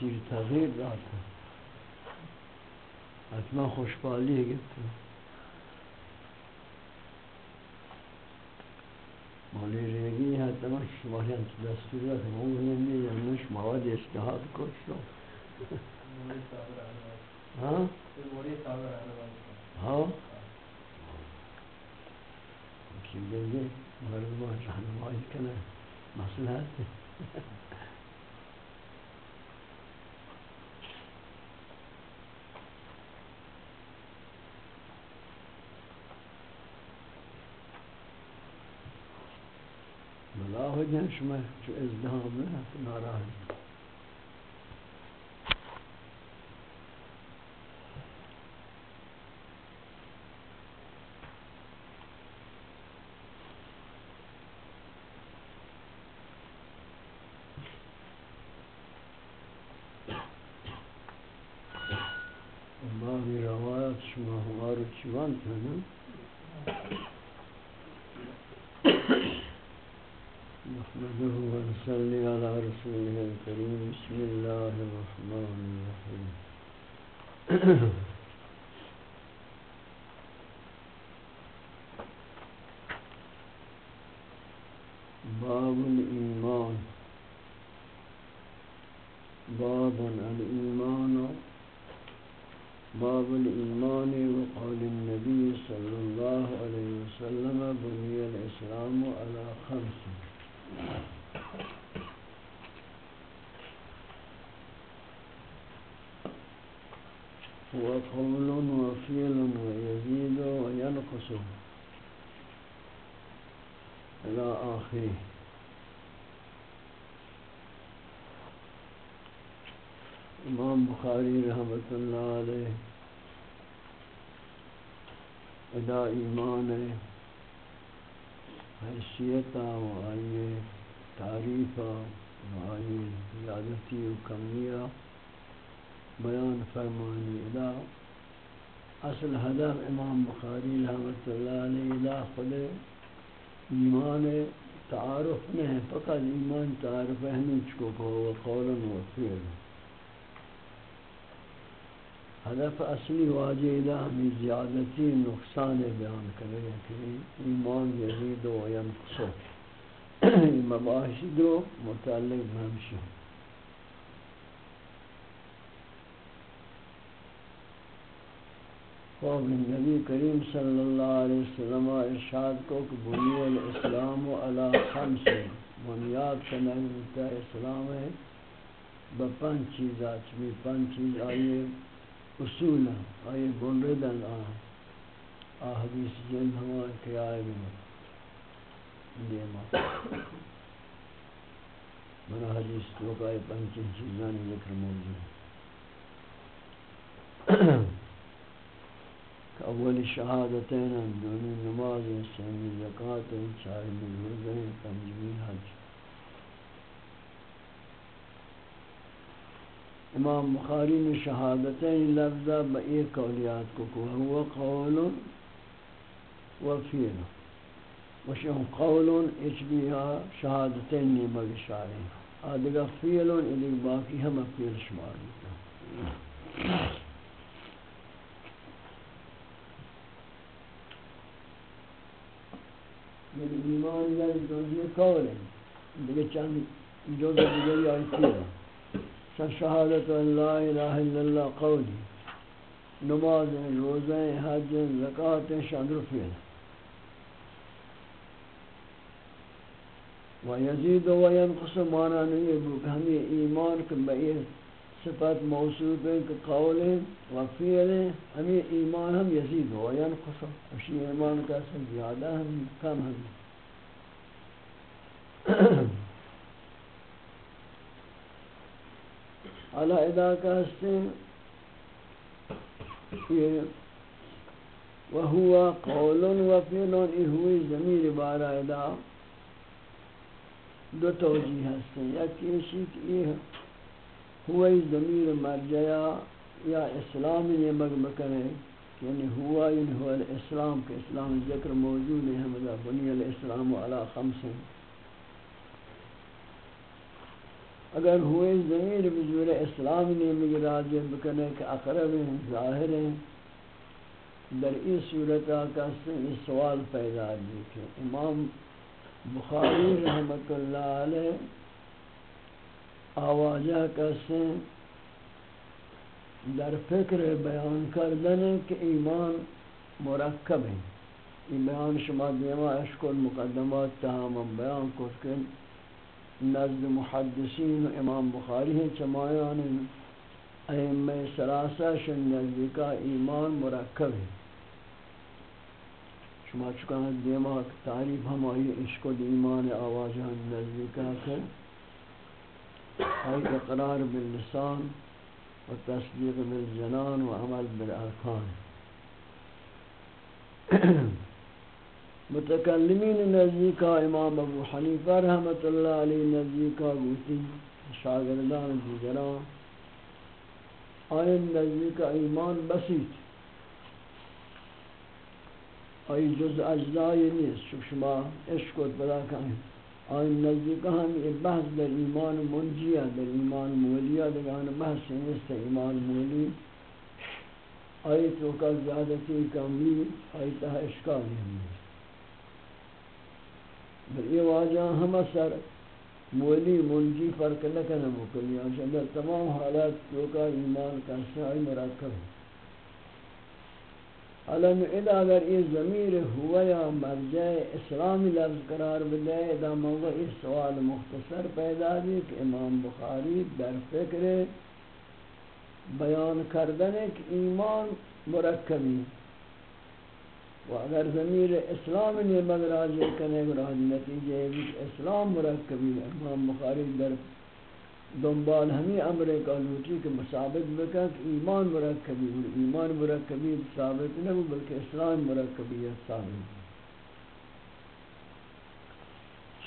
شما تغییر داتا حتما خوشبالی گفت مالی ریگی ہے تمام شمالی انت دستور داتا مونگو نمی یا نوش مواد استحاد کش شو ہاں ہاں کی گنگے مردمان رہنمائی کنے مسئلہ ہے بلا ہو جائیں شما چو ازدهام نه ناراحت. وسلم بني الإسلام على خمس وقول وفيل ويزيد وينقص إلى آخره. امام بخاری رحمت اللہ علیہ ادا ایمان ہے۔ حیثیتا و آئیے تعریفا و آئیے زیادتی و کمیہ بیان فرمانی ادا۔ اصل هدف امام بخاری رحمت اللہ علیہ ادا خود ایمان تعارف میں فقط ایمان تعارف ہمیں چکو کو قول و فعل هدف اصلی واجہ الہ ہمیں زیادتی نقصان بیان کرے کہ ایمان یزید و ینقصو مباحث دو متعلق بہمشی خواب نبی کریم صلی اللہ علیہ وسلم ارشاد کو کہ بنی الاسلام علی خمس بنیاد کنگتا اسلام ہے بپنچ چیزات چمی پنچ چیز آئیے۔ اصول آئی بنردن آن آحدیث جن ہوا کہ آئے بھی دیما منا حدیث تو کا آئے پنچین چیزانی ذکر موجود اول شہادتین دونی نماز سیمی زکاة، چار ملوزین پنجمی حج۔ امام بخاری نے شہادتین لفظہ با ایک قولیات کو کہا ہوا قول و فیل وشن قول اچ بیا شہادتین نیمہ بشاری آدھگا فیل ادھگ باقی ہم فیل شمار دیتا یعنی ایمان یعنی جزی قول ہے۔ دیکھ چند جزی دیگری آئی فیل ہے۔ اچھا شہادت ان لا الہ الا اللہ قولی نماز روزیں حج زکات شان فعل و یزید و ینقص مانا نہیں ہے ہمیں ایمان کے بئی صفت موصوف ہے کہ قول و فعل ہمیں ایمان، ہم یزید و ینقص اسی ایمان کا سے زیادہ ہم کم ہم على ادا کا ہستیں وهو قول و وفعل هو ضمیر بارا ادا دو توجیہ ہستیں یا کیشی کہ یہ ہوا ضمیر مرجع یا اسلام یہ مغمکن ہے یعنی ہوا یعنی ہوا الاسلام، کہ اسلام ذکر موجود ہے ہمیں بنی الاسلام علی خمس اگر ہوئے ضمیر بزور اسلام نے مجھے بکنے کہ اقرب ہیں ظاہر ہیں، در این صورت آکا سے یہ سوال پیدا دی کہ امام بخاری رحمت اللہ علیہ آواجہ کا در فکر بیان کردن کہ ایمان مرکب ہے یہ بیان شما دیما عشق المقدمات تمام بیان کو نزد محدثین و امام بخاری ہیں، چمایان ائمہ سلاسہ شن نزدیکا ایمان مرکب ہے شما چکا دیما تعریف ہم آئی عشق و ایمان آوازان نزدیکا کر۔ آئی اقرار باللسان و تصدیق بالجنان و عمل بالارکان۔ متکلمین نزدیکا امام ابو حنیفہ رحمت اللہ علیہ نزدیکا گوتی شاگردان دیگران آئین نزدیکا ایمان بسیط۔ آئی جز اجزائی نیست شک شما عشق و بلا کریں آئین نزدیکا ہم یہ بحث در ایمان منجیہ در ایمان مولیہ در بحث نیست ایمان مولی۔ آئی تو کا زیادتی کمی آئی تہا اشکالی ہمیں یہ واجہ ہم سر مولی منجی فرق نکنہ مکلی آنچہ در تمام حالات جو کا ایمان کا سعی مرکب ہے۔ علم ادا اگر یہ ضمیر ہوا یا مرجع اسلامی لفظ قرار بدے ادا موقع اس سوال مختصر پیدا دی کہ امام بخاری در فکر بیان کردن کہ ایمان مرکبی و اگر ضمیر اسلام نے مدراج کرنے گراج نتیجے اسلام مرکبی امام بخاری در دنبال ہمیں امر کا لوٹی کہ ثابت بکا کہ ایمان مرکبی اور ایمان مرکبی ثابت نہ بلکہ اسلام مرکبی ثابت۔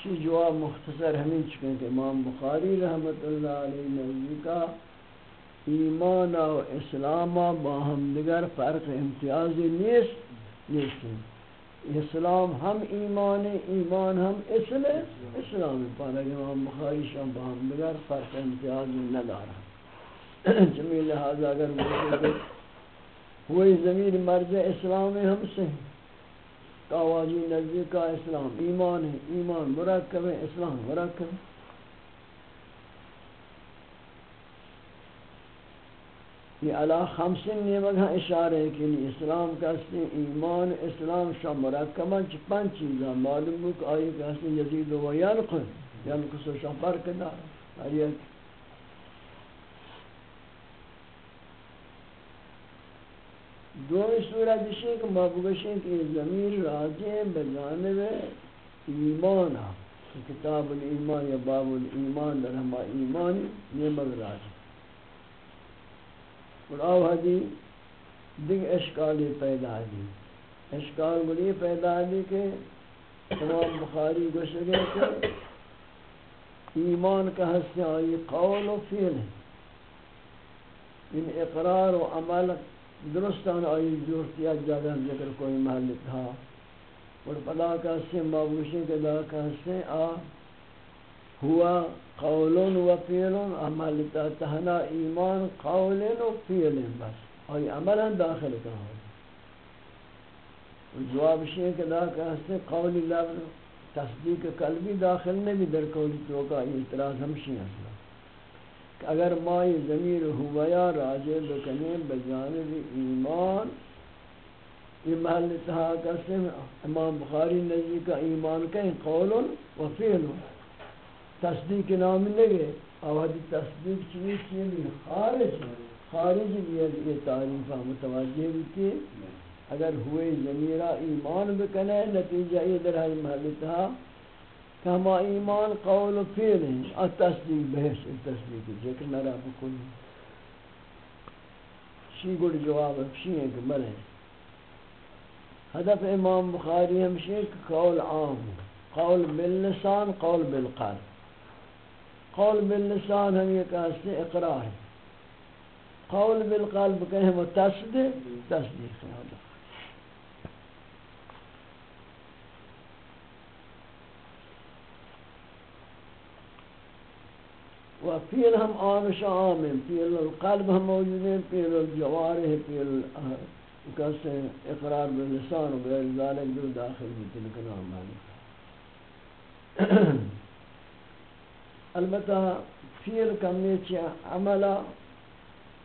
شی جواب مختصر ہمیں چکے کہ امام بخاری رحمت اللہ علیہ نبی کا ایمان و اسلام با ہم دیگر فرق امتیازی نیست۔ نیستیں اسلام ہم ایمان ایمان ہم اسلام اسلام پانا کہ امام بخاری شام باہم بگر فرق امتیاز ندارا جمی لہذا اگر مجھے ہوئی زمین مرض اسلام ہم سے، کاواجی نزدیک کا اسلام ایمان ہے ایمان مرکب ہے اسلام مرکب ہے یہ علا خمسین نیمگ ہاں اشارہ ہے کہ اسلام کا اسلی ایمان، اسلام شاہ مرکمہ چی پنچ چیزاں معلوم ہو کہ آئی کہ اسلی یزید و یلق یلق سو شاہ فرق دار ہر یک دوئی صورت ہے کہ مقبشیں کہ زمین راجع بجانب ایمان۔ کتاب الایمان یا باب الایمان در ہما ایمان نیمگ راجع اور آو حدی دیکھ اشکالی پیدا دی اشکال گلی پیدا دی کہ تمام بخاری گوشگے کہ ایمان کا حصہ آئی قول و فیل ہے۔ ان اقرار و عمل درستان آئی جورتیا جاگہ ذکر کوئی محل تھا۔ اور پدا کا حصہ مابوشی کے دا کا حصہ آ ہوا قول و فعل عمل تہنا ایمان، قول و فعل بس. اور عملا داخل کا ہو جواب شیء کہ دا کہتے قول لفظ تصدیق قلبی داخل نہیں بھی در قول تو کا اعتراض ہمشی اصلا کہ اگر ما یہ ضمیر ہوا راجع بکنے بجانب ایمان یہ محل تہا کسے امام بخاری نزی کا ایمان کہیں قول و فعل تصدیق نام لگے آوازی تصدیق چیز چیزی خارج خارج یہ تعریفہ متوجہ ہوتی اگر ہوئے ضمیرہ ایمان بکنے، نتیجہ یہ در ہے محلتہ کہ ہما ایمان قول و فیل ہیں۔ اور تصدیق، بحث، تصدیق، ذکر نرا بکلی شی گڑ جواب شی ہے کہ بلے ہدف امام بخاری ہمشی کہ قول عام، قول باللسان، قول بالقلب۔ قول باللسان ہم یہ کہتے ہیں اقرار قول بالقلب کہیں وہ تصدیق تصدیق ہے۔ و فیل ہم آنش عام ہیں فیل القلب ہم موجود ہیں فیل الجوارح فیل کسے اقرار باللسان و غیر ذالک دو داخل بھی تلکنا ہماری البتہ فیل کمی چی عملہ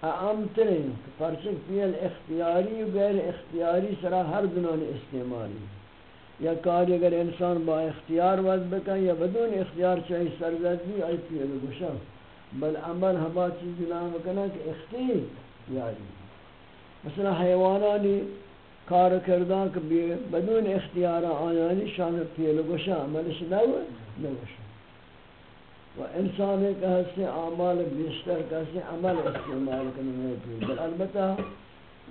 اعم ترین پرچک فیل اختیاری و غیر اختیاری سرا ہر دنوں استعمالی. یا کاری اگر انسان با اختیار وز بکن یا بدون اختیار چاہی سرزد بھی آئی فیل گوشا بل عمل ہما چیز نام کنا کہ اختیار یاری مثلا حیوانانی کار کردان کہ بدون اختیار آیانی شان فیل گوشا عملش نو نوشا و انسان ایک حصے اعمال بیشتر کا کسی عمل استعمال کرنے کی بل البتہ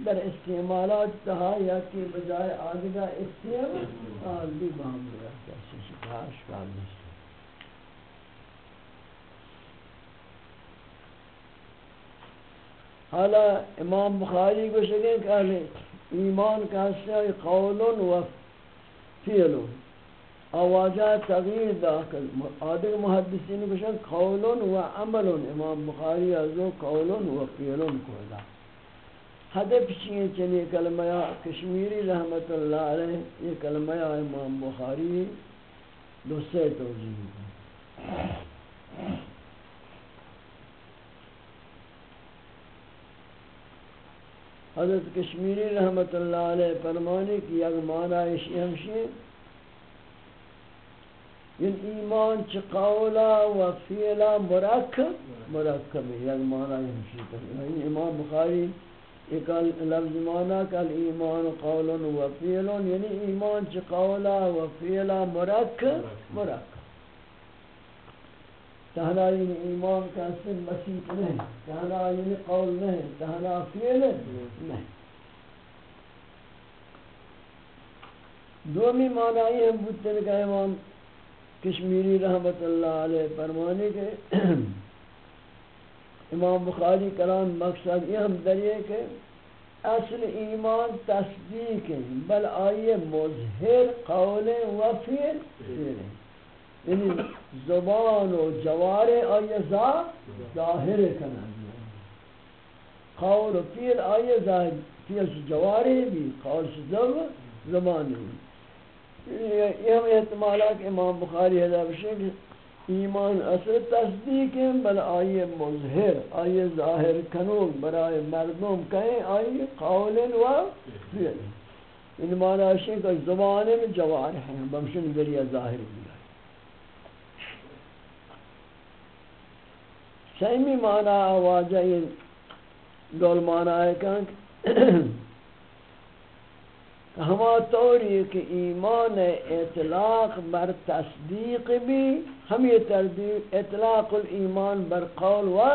در استعمالات تہا یا کی بجائے آدھگا استعمال بھی بہم گیا کسی شکاش کام نہیں حالا امام بخاری کو شکے کہ ایمان کا حصہ قول و فعل آواجہ تغییر داخل آدھر محدثین کو شکے قول و عمل امام بخاری ازو قول و فعل کو دا حدب چیئے چلی کلمہ کشمیری رحمت اللہ علیہ، یہ کلمہ امام بخاری دو سے توجیہ حضرت کشمیری رحمت اللہ علیہ فرمانے کی یک معنی اشی ہمشی ان ایمان چ قولا و فعلا مرکب مرکب یک معنی یعنی ہمشی یعنی امام بخاری ایک لفظ مانا کل ایمان قول و فعل یعنی ایمان چ قولا و فعلا مرکب مرکب تہنا یعنی ایمان کا سن مسیح نہیں، تہنا یعنی قول نہیں، تہنا فعل نہیں. دومی معنی ہم بودتے کہ امام کشمیری رحمت اللہ علیہ فرمانے کے امام بخاری کلام مقصد یہ ہم دریئے کہ اصل ایمان تصدیق ہے، بل آئیے مظہر قول و فیل یعنی زبان و جوار آئیے ظاہر کنا قول و فیل آئیے ظاہر فیل جوارے بھی، قول سے زبان بھی۔ یہ ہم احتمالات امام بخاری حضاب شکل ایمان اصل تصدیق ہے، بل آئیے مظہر، آئیے ظاہر کنون برائے مردم کہیں، آئیے قول و فعل۔ ان معنی ہے کہ زبان میں جوار ہیں بمشن ذریعہ ظاہر بھی ہے۔ سیمی معنی آواجہ یہ دول معنی ہے کہ ہما طوری کہ ایمان اطلاق بر تصدیق بھی ہم یہ اطلاق الایمان بر قول و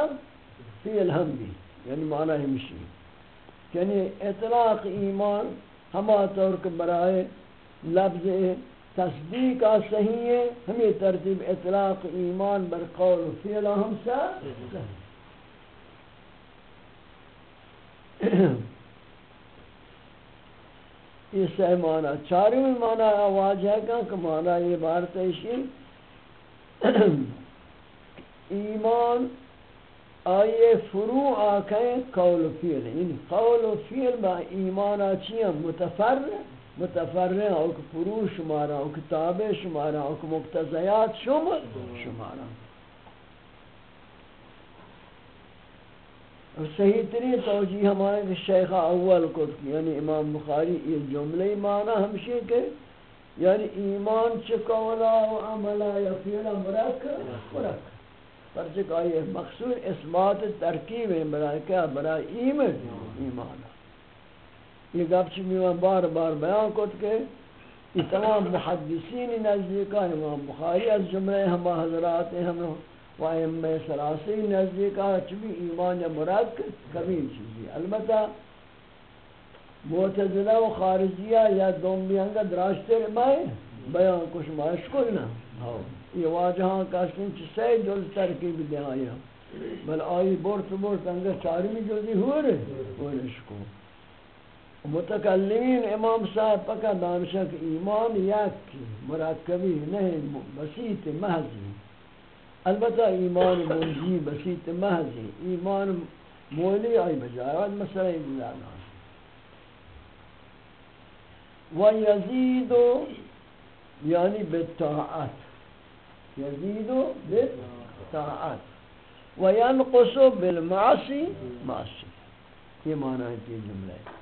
فعل ہم بھی یعنی معنی ہمشی یعنی اطلاق ایمان ہما طور کے برائے لفظ تصدیق صحیح ہے ہم یہ ترتیب اطلاق ایمان بر قول و فعل ہم سا یہ سہ معنی چاروں معنی آواز ہے کہ معنی یہ بارت ہے ایمان، آئیے فروع آکھیں قول و فیل یعنی قول و فیل با ایمان آچی ہیں، متفرع متفرع اوک فروع شمارا، اوک تابع شمارا، اوک مقتضیات شمار شمارا۔ صحیح ترین توجیہ ہمارے کہ شیخ اول کو یعنی امام بخاری، یہ جملے معنی ہمشہ کہ یعنی ایمان چکولا و عملا یا فیلا مرکب مرکب پرچک آئی مقصود اثبات ترکیب ہے برای کیا؟ برای ایمان ایمان۔ یہ گفت میوان بار بار بیان کت کہ یہ تمام محدثین نزدیکا امام بخاری، از جملے ہم حضرات ہیں ہم و ائمہ سلاسی نزدیکا چبی ایمان یا مراد کبھی چیزی۔ البتہ معتزلہ و خارجیہ یا دوم بیانگا دراشتر مائے بیان کچھ مائش کوئی نا۔ یہ واجہاں کاشتن چی سی جلز ترکیب دے آیا بل آئی بورت بورت انگا چارمی جلزی ہوئے رہے ہوئے رشکو متکلمین امام صاحب پکا دانشک ایمان یک مرکبی نہیں بسیط محضی البتہ ایمان منجی بسیط محضی. ایمان مولی آئی بجائے اور مسئلہ دلانا ہاں. و یزید یعنی بالطاعت یزید بالطاعت و ینقص بالمعصی معصی یہ معنی ہے یہ جملہ ہے.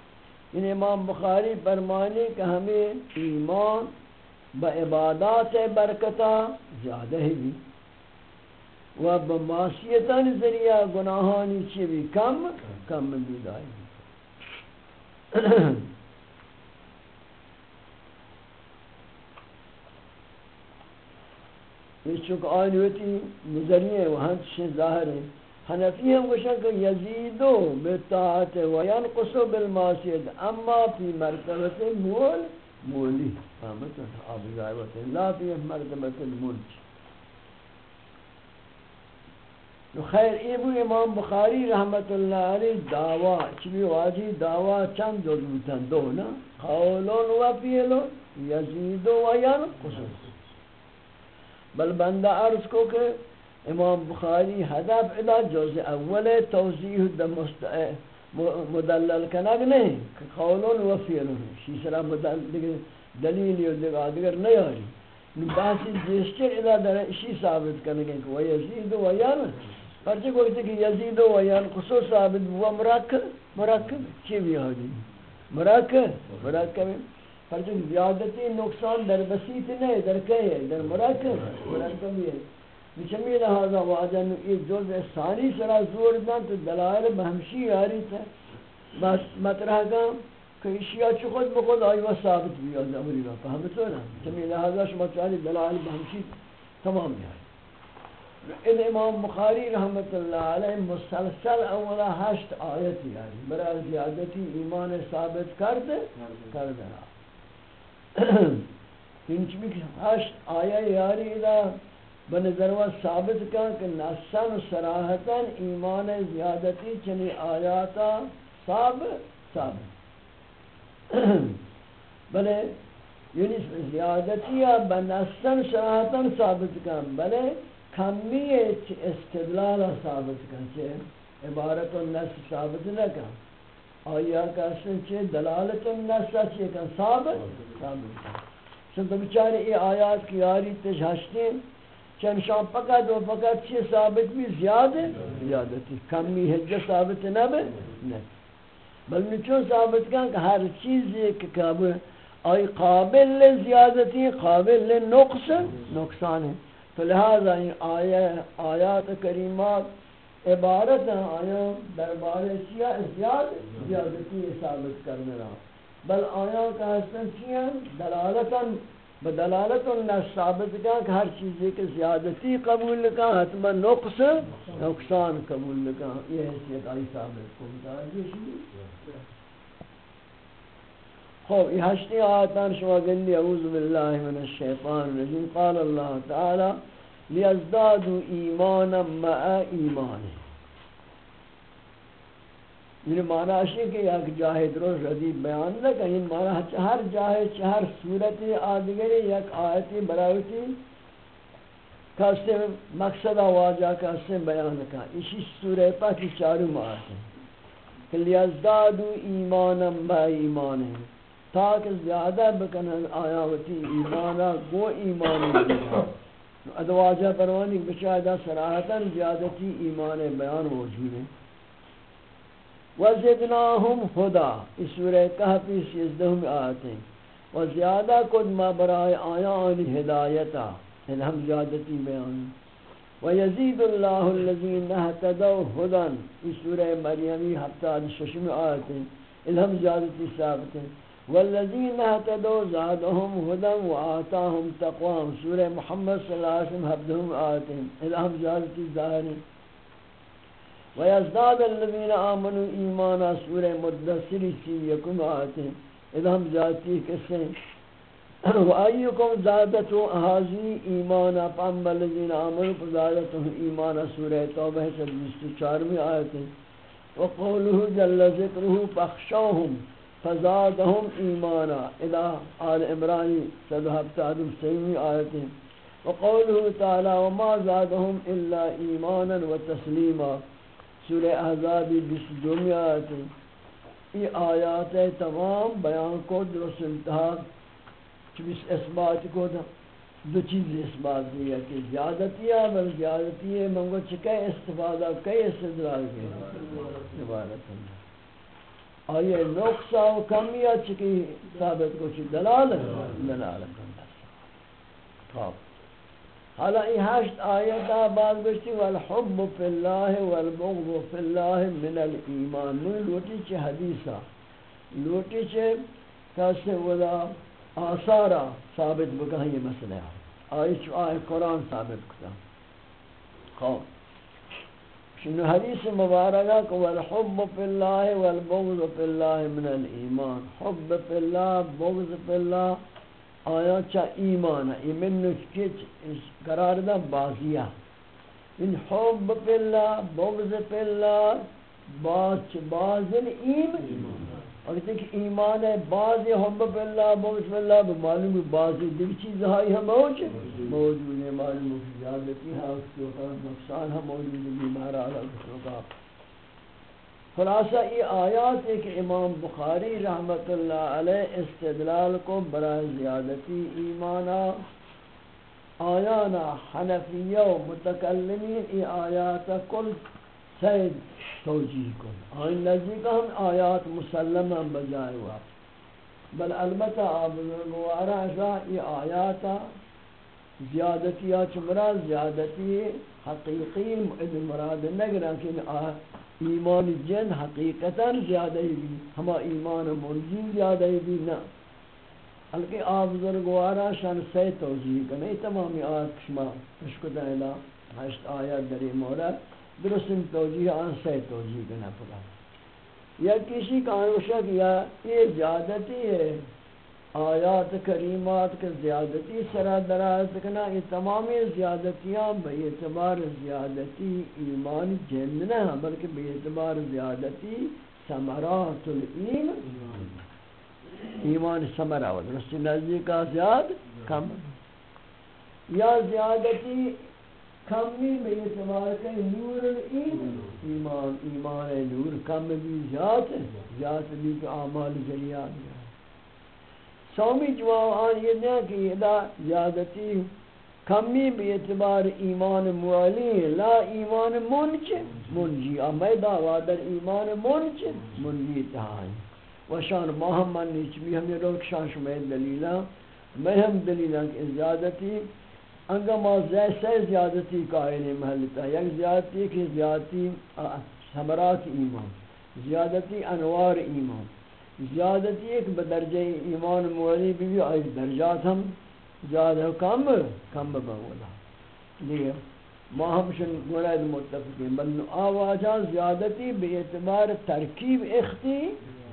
ان امام بخاری فرمانے کہ ہمیں ایمان با عبادات برکتا زیادہ ہی بھی و بمعصیتان ذریعہ گناہانی چی بھی کم کم بھی دائی یہ چونکہ آنیوتی نظریے وہاں سے ظاہر ہیں حنفی ہم گوشن کہ یزیدو بطاعت و ینقصو بالمعصیت. اما فی مرتبت مول، مولی. فهمتون آب زائبت لا فی مرتبت الملک نو خیر، ای بو امام بخاری رحمت اللہ علیہ دعوی چلی واجی دعوی چند جز بودن دو، نا؟ قولون و فیلون یزیدو و ینقصو بل بندہ عرض کو کہ امام بخاری هدف ادا جز اول توضیح دمست مدلل کنگ نہیں قولون و فیلون شیسرا دلیل و دیگر نیاری بحثی جیسچر ادا در اشی ثابت کنگے کہ و یزید و یان پرچہ کوئی کہ یزید و یان خصوص ثابت ہوا مرکب مرکب چی بھی آدھی مرکب مرکب پرچہ زیادتی نقصان در بسیط نہیں در کئی ہے در مرکب مرکب ہے بچمی لہذا واجہ نو یہ جز ثانی سرا زور دن تو دلائل بہمشی یاری تھا. بس مطرح کا کہ اشیاء چو خود بخود آئی و ثابت بھی آج امری را. فہمتو نا بچمی لہذا شما چاہلی دلائل بہمشی تمام یاری ان امام بخاری رحمت اللہ علیہ مسلسل اولا ہشت آیت یاری برای زیادتی ایمان ثابت کرد کرد۔ رہا انچ بھی ہشت آیت یاری دا بنظر و ثابت کا کہ نسن سراحتا ایمان زیادتی چنی آیاتا ثابت ثابت بلے یعنی زیادتی یا بنسن سراحتا ثابت کا بلے کمی استدلال ثابت کا چھے عبارت النس ثابت نہ کا آیا کہتے چھے دلالت النس چھے کہ ثابت ثابت کا سنتو بچارے یہ آیات کی آری تجھاشتے ہیں۔ چنشان فقط و فقط چی ثابت بھی زیادہ زیادتی کمی حجہ ثابت نہ بے نہیں بل چون ثابت کن کہ ہر چیز ایک قابل آئی قابل زیادتی قابل نقص نقصان ہے۔ لہذا این آیات کریمات عبارت ہیں آیا دربار چیا زیاد زیادتی ثابت کرنے رہا بل آیا کا حسن چیا دلالتا بدلالت اللہ ثابت کا کہ ہر چیز کے زیادتی قبول کا حتما نقص نقصان قبول کا یہ حیثیت آئی ثابت کو۔ متعجی خوب یہ ہشتی آیتان شما گندی، اعوذ باللہ من الشیطان الرجیم. قال اللہ تعالی لیزدادوا ایمانا مع ایمانه یہ یعنی معنی ہے کہ یک جاہے درست ردیب بیان نہ کہ معنی ہر جاہے ہر صورت آدگری، یک آیتی براوتی کسے مقصد واجہ کسے بیان کا اسی سورہ پاکی چارو معنی. ہے کہ لیزدادو ایمانا با ایمان. تاکہ زیادہ بکنن آیاوتی ایمانا گو ایمان ادواجہ پروانی بشاہدہ سراحتا زیادتی ایمان بیان موجود ہے۔ وزدناهم هدا اس سورہ کہف سیزدہم آتے ہیں و زیادہ کد ما برائے آیان ہدایتا۔ ہم زیادتی بیان۔ و یزید اللہ الذین اهتدوا هدا اس سورہ مریمی ہفتہ ششم آتے ہیں الہم زیادتی ثابت ہیں والذین اهتدوا زادهم هدا وآتاهم تقواهم سورہ محمد صلی اللہ علیہ وسلم ہفتہم آتے ہیں الہم زیادتی ظاہر ہیں ويزداد الذين آمنوا إيمانا سورة مدسر سيكم آتهم إذا هم ذاتي كسين وأيكم زادتوا هذه إيمانا فأما الذين آمنوا فزادتهم إيمانا سورة توبة سبجست چارمی آية وقوله جل ذكره فاخشوهم. فزادهم إيمانا إذا آل إمراني صدحب تعدم سيمي آية وقوله تعالى وما زادهم إلا إيمانا وتسليما سورة أحزابی بس دنیات یہ آیات تمام بیان کو درست انتہا چبیس اثبات کو دو چیز اثبات دیا کہ زیادتی ہے بل زیادتی ہے منگو چکے استفادہ کئی استدلال کے عبارت اللہ آئیے نقصہ و کمیہ چکی ثابت کو چی دلال ہے دلال ہے خواب حالا این هشت آیتا بعد گشتی والحب فی اللہ والبغض فی اللہ من الایمان۔ نوی لوٹی چه حدیثا۔ لوٹی چه کسی ودا آثارا ثابت بکا یہ مسئلہ آئی چو آئی قرآن ثابت کتا۔ خوب شنو حدیث مبارکہ کہ والحب فی اللہ والبغض فی اللہ من الایمان. حب فی اللہ، بغض فی اللہ، آیا چا ایمان ایمن نسکت قرار دا بازیہ ان حب فی اللہ، بغض فی اللہ، باز چا بازن ایمان. اگر تک ایمان ہے باز حب اللہ بغض اللہ معلوم ہے بازی دیکھ چیز ہائی ہم موجود موجود ہے معلوم ہے زیادتی ہاں، ہے اس کے نقصان ہم موجود ہے بیمار آلہ کسوں کا خلاصہ، یہ آیات ہے کہ امام بخاری رحمت اللہ علیہ استدلال کو برای زیادتی ایمانا، آیانا حنفیہ و متکلمین، یہ آیات کل سید توجیح کن۔ آئین نزدیک ہم آیات مسلمہ بجائے ہوا بل البتہ آپ بزرگوارا شاہ یہ آیات زیادتی چمرا زیادتی حقیقی مراد نگران کہ ایمان جن حقیقتا زیادہ بھی، ہما ایمان منزین زیادہ بھی نا۔ حلقہ آپ بزرگوارا شان سی توجیح کا تمامی آیت کشما مشکتا ہے ہشت آیت در مورد۔ درست توجیح آن سی توجیح کا نا پڑا یا کسی کا انوشک یا یہ زیادتی ہے، آیات کریمات کے زیادتی سرا دراز کنا یہ تمامی زیادتیاں بے اعتبار زیادتی ایمان جن نہ بلکہ بے اعتبار زیادتی ثمرات الایمان۔ ایمان ثمرہ، درست نزدیک کا زیاد کم۔ یا زیادتی کمی بے اعتبار کہ نور ایمان ایمان نور کم بھی زیاد زیاد بھی کہ اعمال بھی سومی جواب آن یہ نہیں کہ یہ دا زیادتی کمی بی اعتبار ایمان موالی لا ایمان منچ منجی امی دعوی در ایمان منچ منجی تہائی۔ و شان محمد نیچ بھی ہمیں روک شان شمید دلیلہ۔ میں ہم دلیلہ کہ زیادتی انگا ما زیسے زیادتی قائل محلتا، یک زیادتی کہ زیادتی سمرات ایمان، زیادتی انوار ایمان، زیادتی ایک بدرجہ ایمان مولی بھی بھی آئی درجات ہم زیادہ کم کم بولا لیے ما ہم شن مراد متفقین، بل آواجہ زیادتی بے اعتبار ترکیب اختی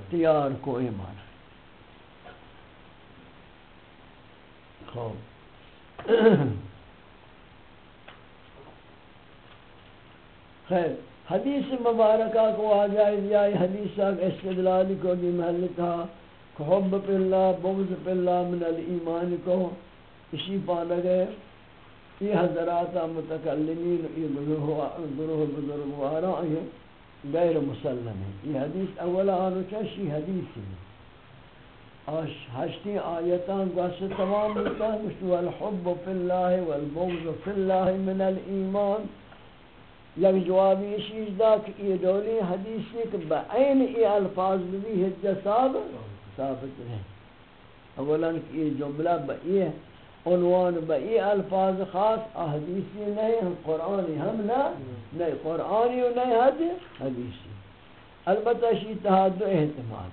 تیار کو ایمان. خوب خیر، حدیث مبارکہ کو آ جائے جائے حدیث استدلال کو بھی محل تھا حب پہ اللہ، بغض پہ اللہ من الایمان کو اسی پا لگے۔ یہ حضرات متکلمین، یہ گروہ بزرگوارا، یہ غیر مسلم ہے یہ حدیث اولا آنو چشی حدیث ہے۔ آش، ہشتی آیتان گوشت تمام ہوتا ہے۔ الحب فی اللہ والبغض فی اللہ من الایمان۔ یک جوابی شیش دا کہ یہ دولی حدیث حدیثی کہ بعین ای الفاظ بھی حجہ ثابت ثابت ہے اولا کہ یہ جملہ بئی عنوان بئی الفاظ خاص احدیثی نہیں، ہم قرآنی ہم نہ نہیں قرآنی و نہیں، حد حدیثی البتہ شی تحاد احتمال۔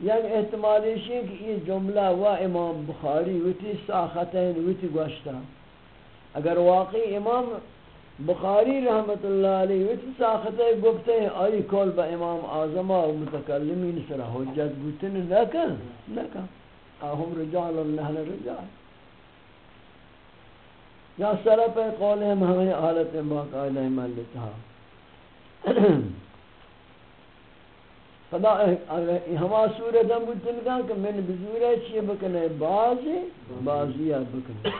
یعنی احتمالی شی کہ یہ جملہ و امام بخاری وتی ساختین وتی گوشتا اگر واقعی امام بخاری رحمت اللہ علیہ وچ ساخت گفتے ہیں آئی کول با امام اعظم و متکلمین سرا حجت بوتن نکن نکن اہم رجال اللہ رجال یا سرا پہ قول ہم ہمیں حالت باقاعدہ ملتا خدا ہما صورت ہم بودتن کہا کہ من بزورہ چیئے بکنے بازی بازیات بکنے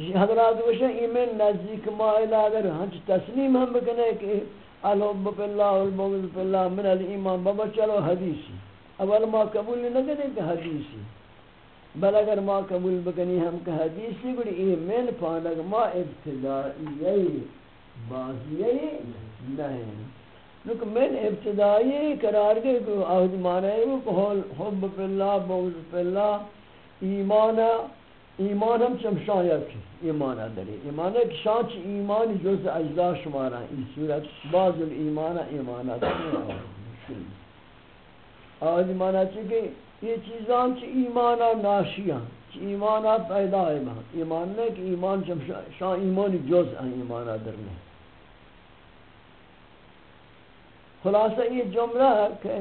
حضرات وشن ایمن نزدیک مائلہ اگر ہنچ تسلیم ہم بکنے کہ الحب پی اللہ والبغض پی اللہ من الایمان بابا چلو حدیثی۔ اول ما قبول نہ کریں کہ حدیثی۔ بل اگر ما قبول بکنی ہم کہ حدیثی گوڑی ایمن پانک ما ابتدائی بازیئی نہیں۔ لیکن من ابتدائی قرار گئے کہ آہد مانا ہے وہ حب پی اللہ بغض پی اللہ ایمانہ ایمان ایمان ہم چمشان یکی ایمان داری ایمان ہے کہ شانچ ایمان جز اجزا شمارا این صورت بعض الایمان ایمان داری آج ایمان مانا چکے یہ چیزاں چی ایمانا ناشیاں چی ایمانا پیدا ہے ایمان نہیں کہ ایمان چم شان ایمان جز ہیں ایمانا درنے خلاصہ یہ جملہ ہے کہ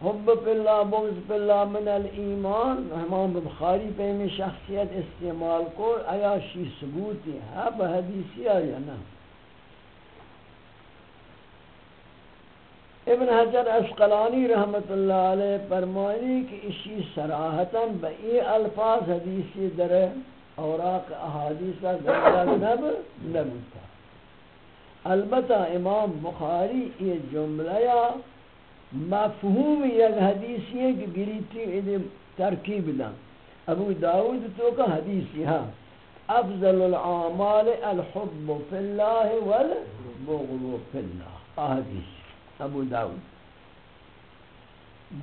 حب پی اللہ، بغض پی اللہ، من الایمان، امام بخاری پہ میں شخصیت استعمال کو آیا شی ثبوتی ہے بحدیثی آیا نا ابن حجر اسقلانی رحمت اللہ علیہ فرمانی کہ اسی سراحتاً بئی الفاظ حدیثی در اوراق احادیثہ گردہ نب نبتا البتہ امام بخاری یہ جملہ مفہوم یک حدیثی ہے کہ گریتی ترکیب دا ابو داود تو کا حدیثی ہاں افضل العامال الحب فی اللہ والبغض فی اللہ۔ حدیث ابو داود۔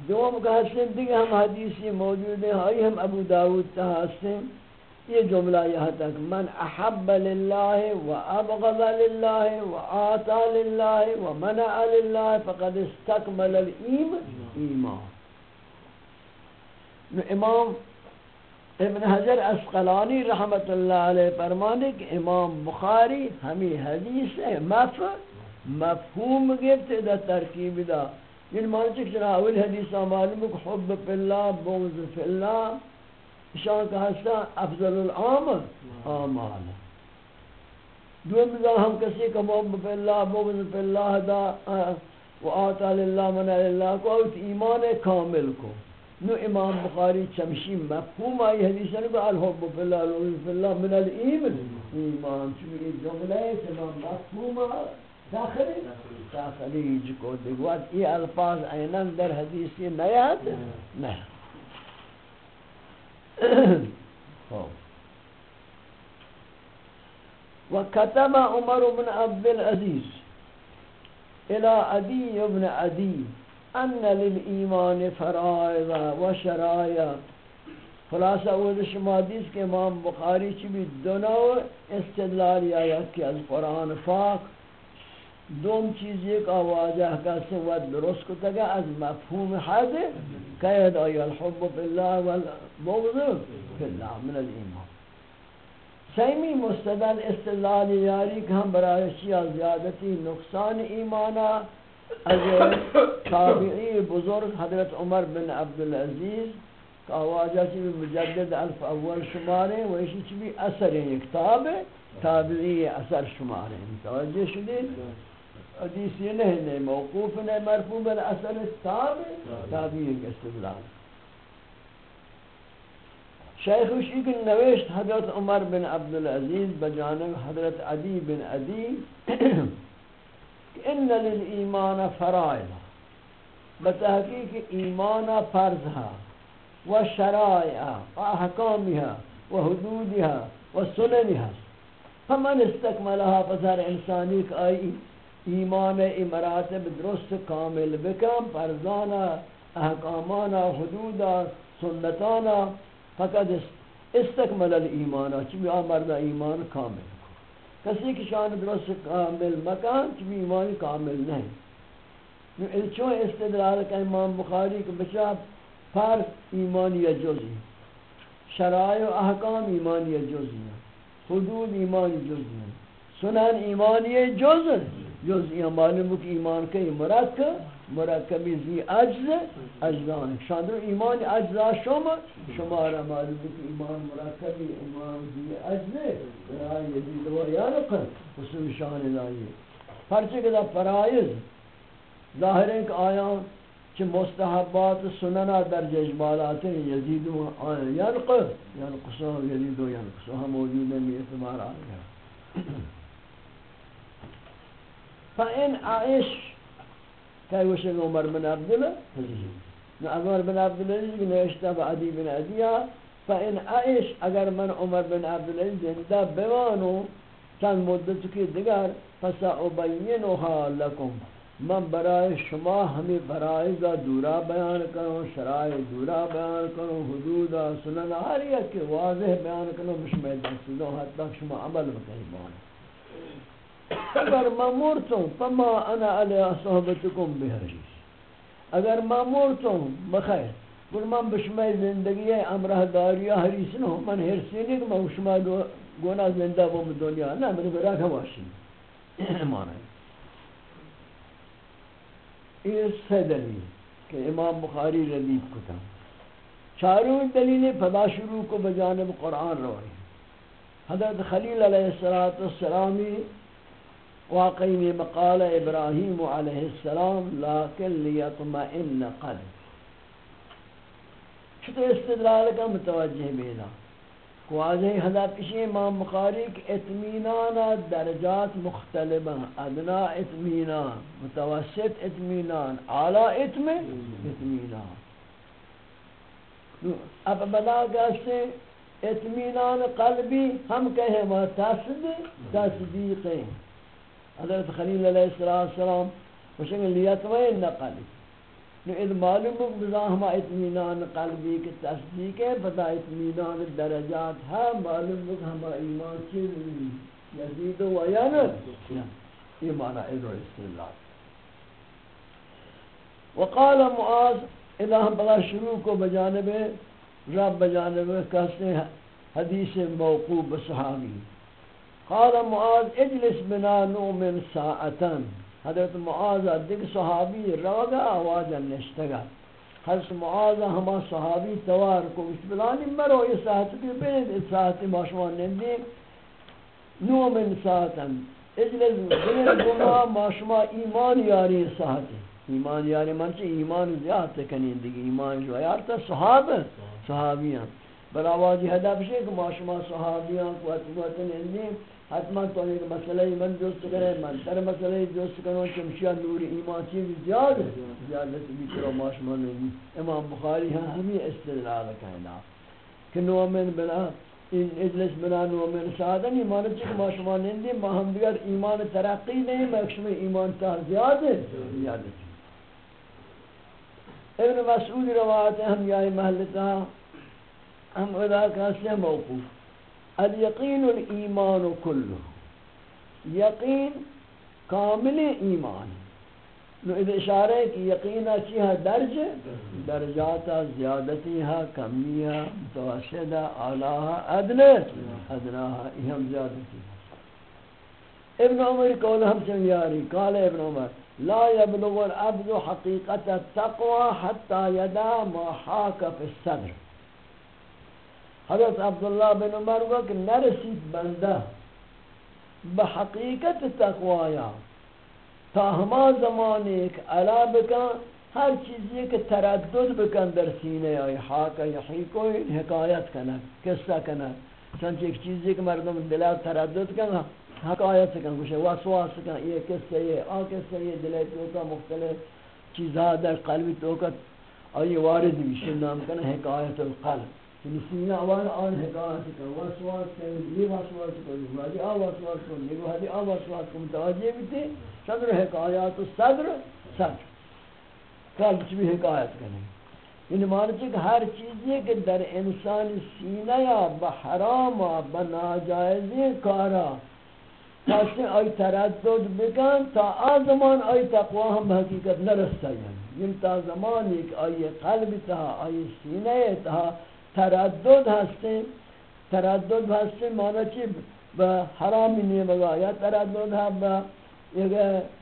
دوم کا حسن دیگه ہم حدیثی موجود ہیں۔ ہائی ہم ابو داود تا حسن یہ جملہ یہاں تک، من احب للہ و ابغض للہ و آتا للہ و منع للہ فقد استکمل الیم ایمان امام ابن حجر اسقلانی رحمت اللہ علیہ فرمانے کہ امام بخاری ہمیں حدیث ہے، مف، مفہوم گفت دا ترکیب دا۔ یعنی معنی چکہ اول حدیث معلوم کہ حب فی اللہ، بغض فی اللہ۔ شان کا ہستا افضل العام آمال دو مزا ہم کسی کا محب پہ اللہ بغض پہ اللہ دا، و آتا للہ من اللہ کو اوت ایمان کامل کو. نو امام بخاری چمشی مفہوم آئی حدیث کو الحب پہ اللہ بغض پہ اللہ من الایمان. ایمان چونکہ یہ جملہ ہے تمام مفہوم داخلی داخلی جکو دیگوات یہ الفاظ اینن در حدیثی نیاد؟ نیاد وكتب عمر بن عبد العزيز إلى عدي بن عدي أن للإيمان فرائض وشرائع خلاصہ وہ شما حدیث کے امام بخاری چی بھی دونوں استدلال آیات کی از قرآن پاک دوم چیز ایک آواجہ کا سواد درست کو تگا از مفہوم حد قید آئی الحب فی اللہ والبغض فی اللہ من الایمان. سیمی مستدل استدلال یاری کہ ہم برای شیعہ زیادتی نقصان ایمانا از تابعی بزرگ حضرت عمر بن عبدالعزیز کہ آواجہ چی بھی مجدد الف اول شمارے و اسی چی بھی اثر ایک تاب تابعی اثر شمارے متوجہ شدید؟ حدیث یہ نہیں نہیں موقوف، نہیں مرفوع، بل اصل تابع تابعی کے استدلال شیخ اسی اشیق نوشت حضرت عمر بن عبدالعزیز، بجانب حضرت عدی بن عدی، کہ ان للایمان فرائض۔ بتحقیق ایمان فرضها و شرائع، و احکامها، و حدودها، و سننها۔ فمن استکملها فزر انسانی که آئی ایمان امراتب درست کامل بکم فرزانا احکامانا حدودا سنتانا. فقط استکمل الایمانا چمی آمرنا ایمان کامل کسی کی شان درست کامل مکان چمی ایمان کامل نہیں چون استدلال کا امام بخاری کے بچہ پر ایمانی جزی شرائع و احکام ایمانی جزی حدود ایمانی جزی سنن ایمانی جزی جز یہ معلوم کہ ایمان کے مرکب مرکبی زی اجز اجزان شاندر ایمان اجزا شما شمارا معلوم کہ ایمان مرکبی ایمان زی اجز برای یزید و یارقن حسن شان الہی پرچہ کہ فرائض، ظاہر ہے کہ آیا کہ مستحبات سننا در ججبالات یزید و یلق یلقصو یزید و یلقصو ہم موجود ہیں، یہ اعتبار آیا فَإِنْ عَائِشْ کہ وہ عمر بن عبداللہ نو عمر بن عبدالعزیز کہ نوشتا بعدی بن عدیہ فَإِنْ عَائِشْ اگر من عمر بن عبد عبدالعزیز زندہ بوانو چند مدت کی دیگر، فَسَأُبَيِّنُهَا لَكُمْ۔ من برای شما ہمیں برائے گا دورا بیان کرو، شرائع دورا بیان کرو، حدود سنن ہر یک واضح بیان کرو مشمع دست دو حد تک شما عمل بکنی بان اگر ما مامورتم فما انا علی صحبتکم بحریص اگر ما مامورتم بخیر بل من بشمع زندگی امرہ داری حریص نو من حرسی نہیں کہ من شما گونا زندہ بوم دنیا نا من برا کھواشی مانا ہے۔ یہ سے دلیل کہ امام بخاری ردیف کتا چاروں دلیل فدا شروع کو بجانب قرآن روئی حضرت خلیل علیہ السلامی واقعی میں مقال ابراہیم علیہ السلام لیکن لیطمئن قلب. چھتے استدلال کا متوجہ بیدا واضح حضرت کسی امام بخاری کہ اطمینان درجات مختلف ادنا اطمینان، متوسط اطمینان، اعلی اطمینان۔ اب بلا کہتے اطمینان قلبی ہم کہیں وہ تصدیق تصدیق حضرت خلیل علیہ السلام وشنگ لیتوین قلبی نو اذ معلوم کو بزا ہما اطمینان قلبی کے تصدیق ہے پتہ اطمینان درجات ہے معلوم کو ہما ایمان چیز یزید و ینت یہ معنی ادھر استدلال وقال معاذ اذا ہم بلا شروع کو بجانب رب بجانب کہتے ہیں، حدیث موقوب صحابی. قال معاذ اجلس بنا نؤمن ساعتاً. حضرت معاذ دیکھ صحابی راگا آواز نشتگا حضرت معاذ ہما صحابی توار کو اس بلانی مرو یہ ساعت کی بین، اس ساعت ماشمان نندی. نو من ساعتا. اجلس بین گما ماشما ایمان یاری ساعت. ایمان یاری من چی؟ ایمان زیادت کنین دیگی ایمان جو یارتا صحاب، صحابیان. بر آوازی حدب شک ماشما صحابیان، قوت قوت نندی. حتما تو ایک مسئلہ من دوست کرے من تر مسئلہ دوست کرو چمشیا نور ایمان چیز زیاد ہے زیادت بھی کرو ماش من امام بخاری ہاں ہمیں استدلال کہنا کہ نومن بنا، این اجلس بنا نومن سادن ایمان چیز ماش من نہیں ما ہم دیگر ایمان ترقی نہیں مکشم ایمان تا زیاد ہے زیادت ابن مسعود روایت ہم یہی یعنی محلتا ہم ادا کا سے موقوف. الیقین الایمان کلو یقین کامل ایمان. نو اذا اشارہ ہے کہ یقینہ چیہا درج درجاتا زیادتیہا کمیہا متوسطہ اعلیہا ادنہ ادناہا اہم زیادتی ابن عمر قول ہم سنگیاری قال ابن عمر، لا يبلغ العبد حقیقت التقوى حتى يدع ما حاك في الصدر. حضرت عبداللہ بن عمر کو کہ نرسید بندہ بحقیقت تقوایا تا ہما زمان ایک علا بکن، ہر چیزی کہ تردد بکن در سینے آئی حاکہ یحی کوئی حکایت کنک قصہ کنک چنچہ ایک چیزی کہ مردم دلہ تردد کن، حکایت کن کچھ واسواس کن، یہ قصہ یہ، آ قصہ یہ دلہ توکا مختلف چیزہ در قلبی توکا آئی، وارد بھی نام کن، حکایت القلب۔ سینہ اول آن حکایت کا وسواس کا یہ وسواس کو یہ آ وسواس کو یہ وہ آ وسواس کو متوجہ بھی صدر حکایات صدر صدر۔ کل بھی حکایت کریں یعنی مانتے کہ ہر چیز یہ کہ در انسان سینہ یا بحرام و ناجائز کارا۔ کسی آئی تردد بکن تا آزمان آئی تقوی ہم حقیقت نرستا یعنی۔, یعنی تا زمان ایک آئی قلب تا، آئی سینہ تا تردد هستیم. تردد هستیم معنی چی؟ به حرامی نیمگا یا تردد هم به یک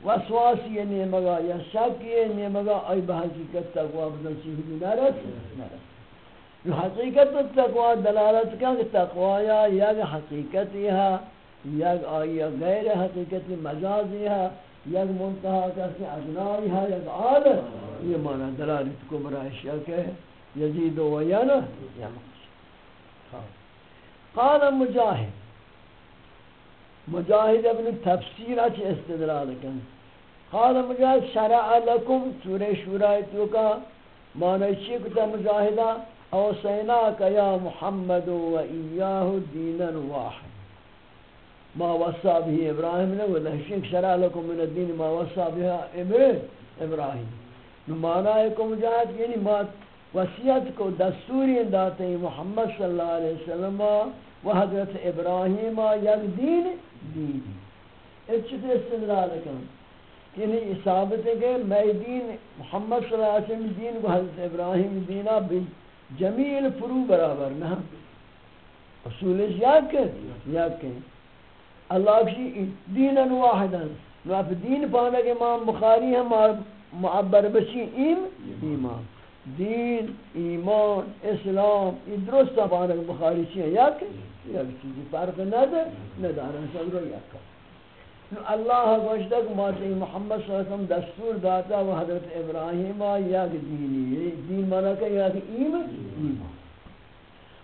وسواسی نیمگا یا شکی نیمگا ای به حقیقت تقوی بدن چی حدود نرد نرد حقیقت تقوی دلالت کن کہ تقوی یک حقیقتی ہے یک آیا غیر حقیقت مجازی ہے یک منتہا کسی ادنائی ہے یک آل یہ معنی دلالت کو برائشیا کہ یزید و یانا قال مجاہد مجاہد ابن تفسیر اچھ استدلال کن قال مجاہد شرع لکم سورہ شورایتو کا معنی چی کتا مجاہدہ اوسیناک یا محمد و ایاہ دینا واحد ما وصى به ابراهيم نے وہ شیخ شرع لكم من الدين ما وصى بها ابراهيم نو معنی کو مجاہد یعنی ما وصیت کو دستوری داتے محمد صلی اللہ علیہ وسلم و حضرت ابراہیم یک دین دین اچھتے استدلال کریں یعنی ثابت ہے کہ میں دین محمد صلی اللہ علیہ وسلم دین کو حضرت ابراہیم دینا جمیل فرو برابر نہ۔ اصول اس یاد کہ یاد کہ اللہ کی دین واحد نو اپ دین پانا کہ امام بخاری ہم معبر بچی ایم ایمان دین، ایمان، اسلام، این درست پانا بخاری چی ہے یک یک چیزی فرق نده، ندارن سب رو یک اللہ گوشتا کہ ماتی محمد صلی اللہ علیہ وسلم دستور داتا و حضرت ابراہیم یک دینی. یعنی دین مانا کہ یک ایمان؟ ایمان.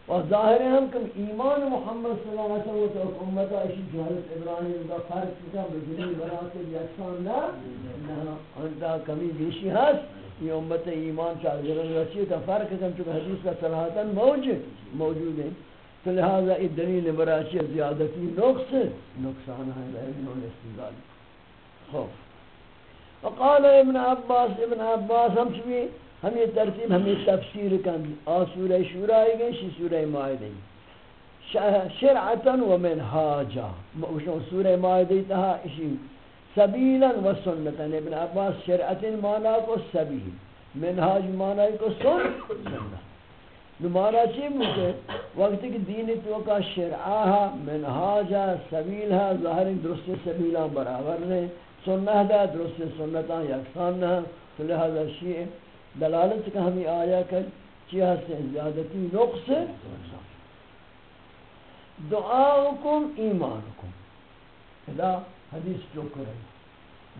و ظاہر ہم کہ ایمان محمد صلی اللہ علیہ وسلم و امتا اشی جو حضرت ابراہیم کا فرق کتا بجنی براتے یکسان نہ نہ انتا کمی بیشی ہست یہ امت ایمان چاہ جرن رسی کا فرق کتا چونکہ حدیث کا صلاحاتا موجود موجود ہے تو لہذا ای دلیل براچی زیادتی نقص نقصان ہے لہذا نون استدال خوف۔ وقال ابن عباس ابن عباس ہم چوی ہم یہ ترتیب ہمیں تفسیر کن آ سورہ شورہ آئی گئی شی سورہ مائدہ۔ شرعتا و منحاجا سورہ مائدہ تہا اسی سبیلا و سنتا. ابن عباس شرعتا مانا کو سبیل منحاج مانا کو سن سنتا نمارا چی مجھے وقتی کہ دین تو کا شرعہ منحاجہ سبیلہ ظاہر درست سبیلہ برابر نے سنہ دا درست سنتا یکسان نہ تو لہذا شیئے دلالت کا ہمیں آیا کر چیہ سے زیادتی نقص. دعاؤکم، ایمانکم. ادا حدیث جو کرے۔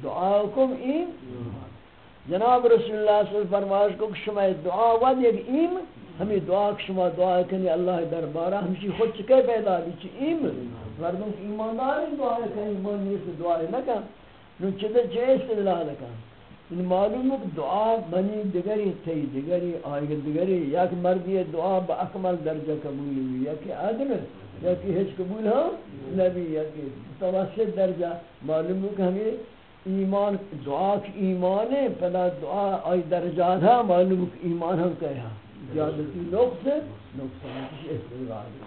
دعاؤکم ایم؟ جناب رسول اللہ صلی اللہ علیہ وسلم فرماش کو شما دعا ود یک ایم ہمی دعا کہ شما دعا کنی، اللہ دربارہ ہمشی خود چکے پیدا دی چی ایم؟ مردم ایماندار دعا کنی، ایمان نیست، دعا نہ نو چیز چیز استدلال کن۔ این معلوم ہے کہ دعا بنی دیگری تی دیگری آئے دیگری یک مردی دعا با اکمل درجہ قبول ہوئی یا کہ عدل یا کہ ہیچ قبول ہو، نبی یا کہ متوسط درجہ۔ معلوم ہے کہ ہمیں ایمان، دعا کی ایمان ہے پدا دعا آئی درجات ہے معلوم ہے کہ ایمان ہم کہا ہاں۔ زیادتی نقص نقص ہے استدلال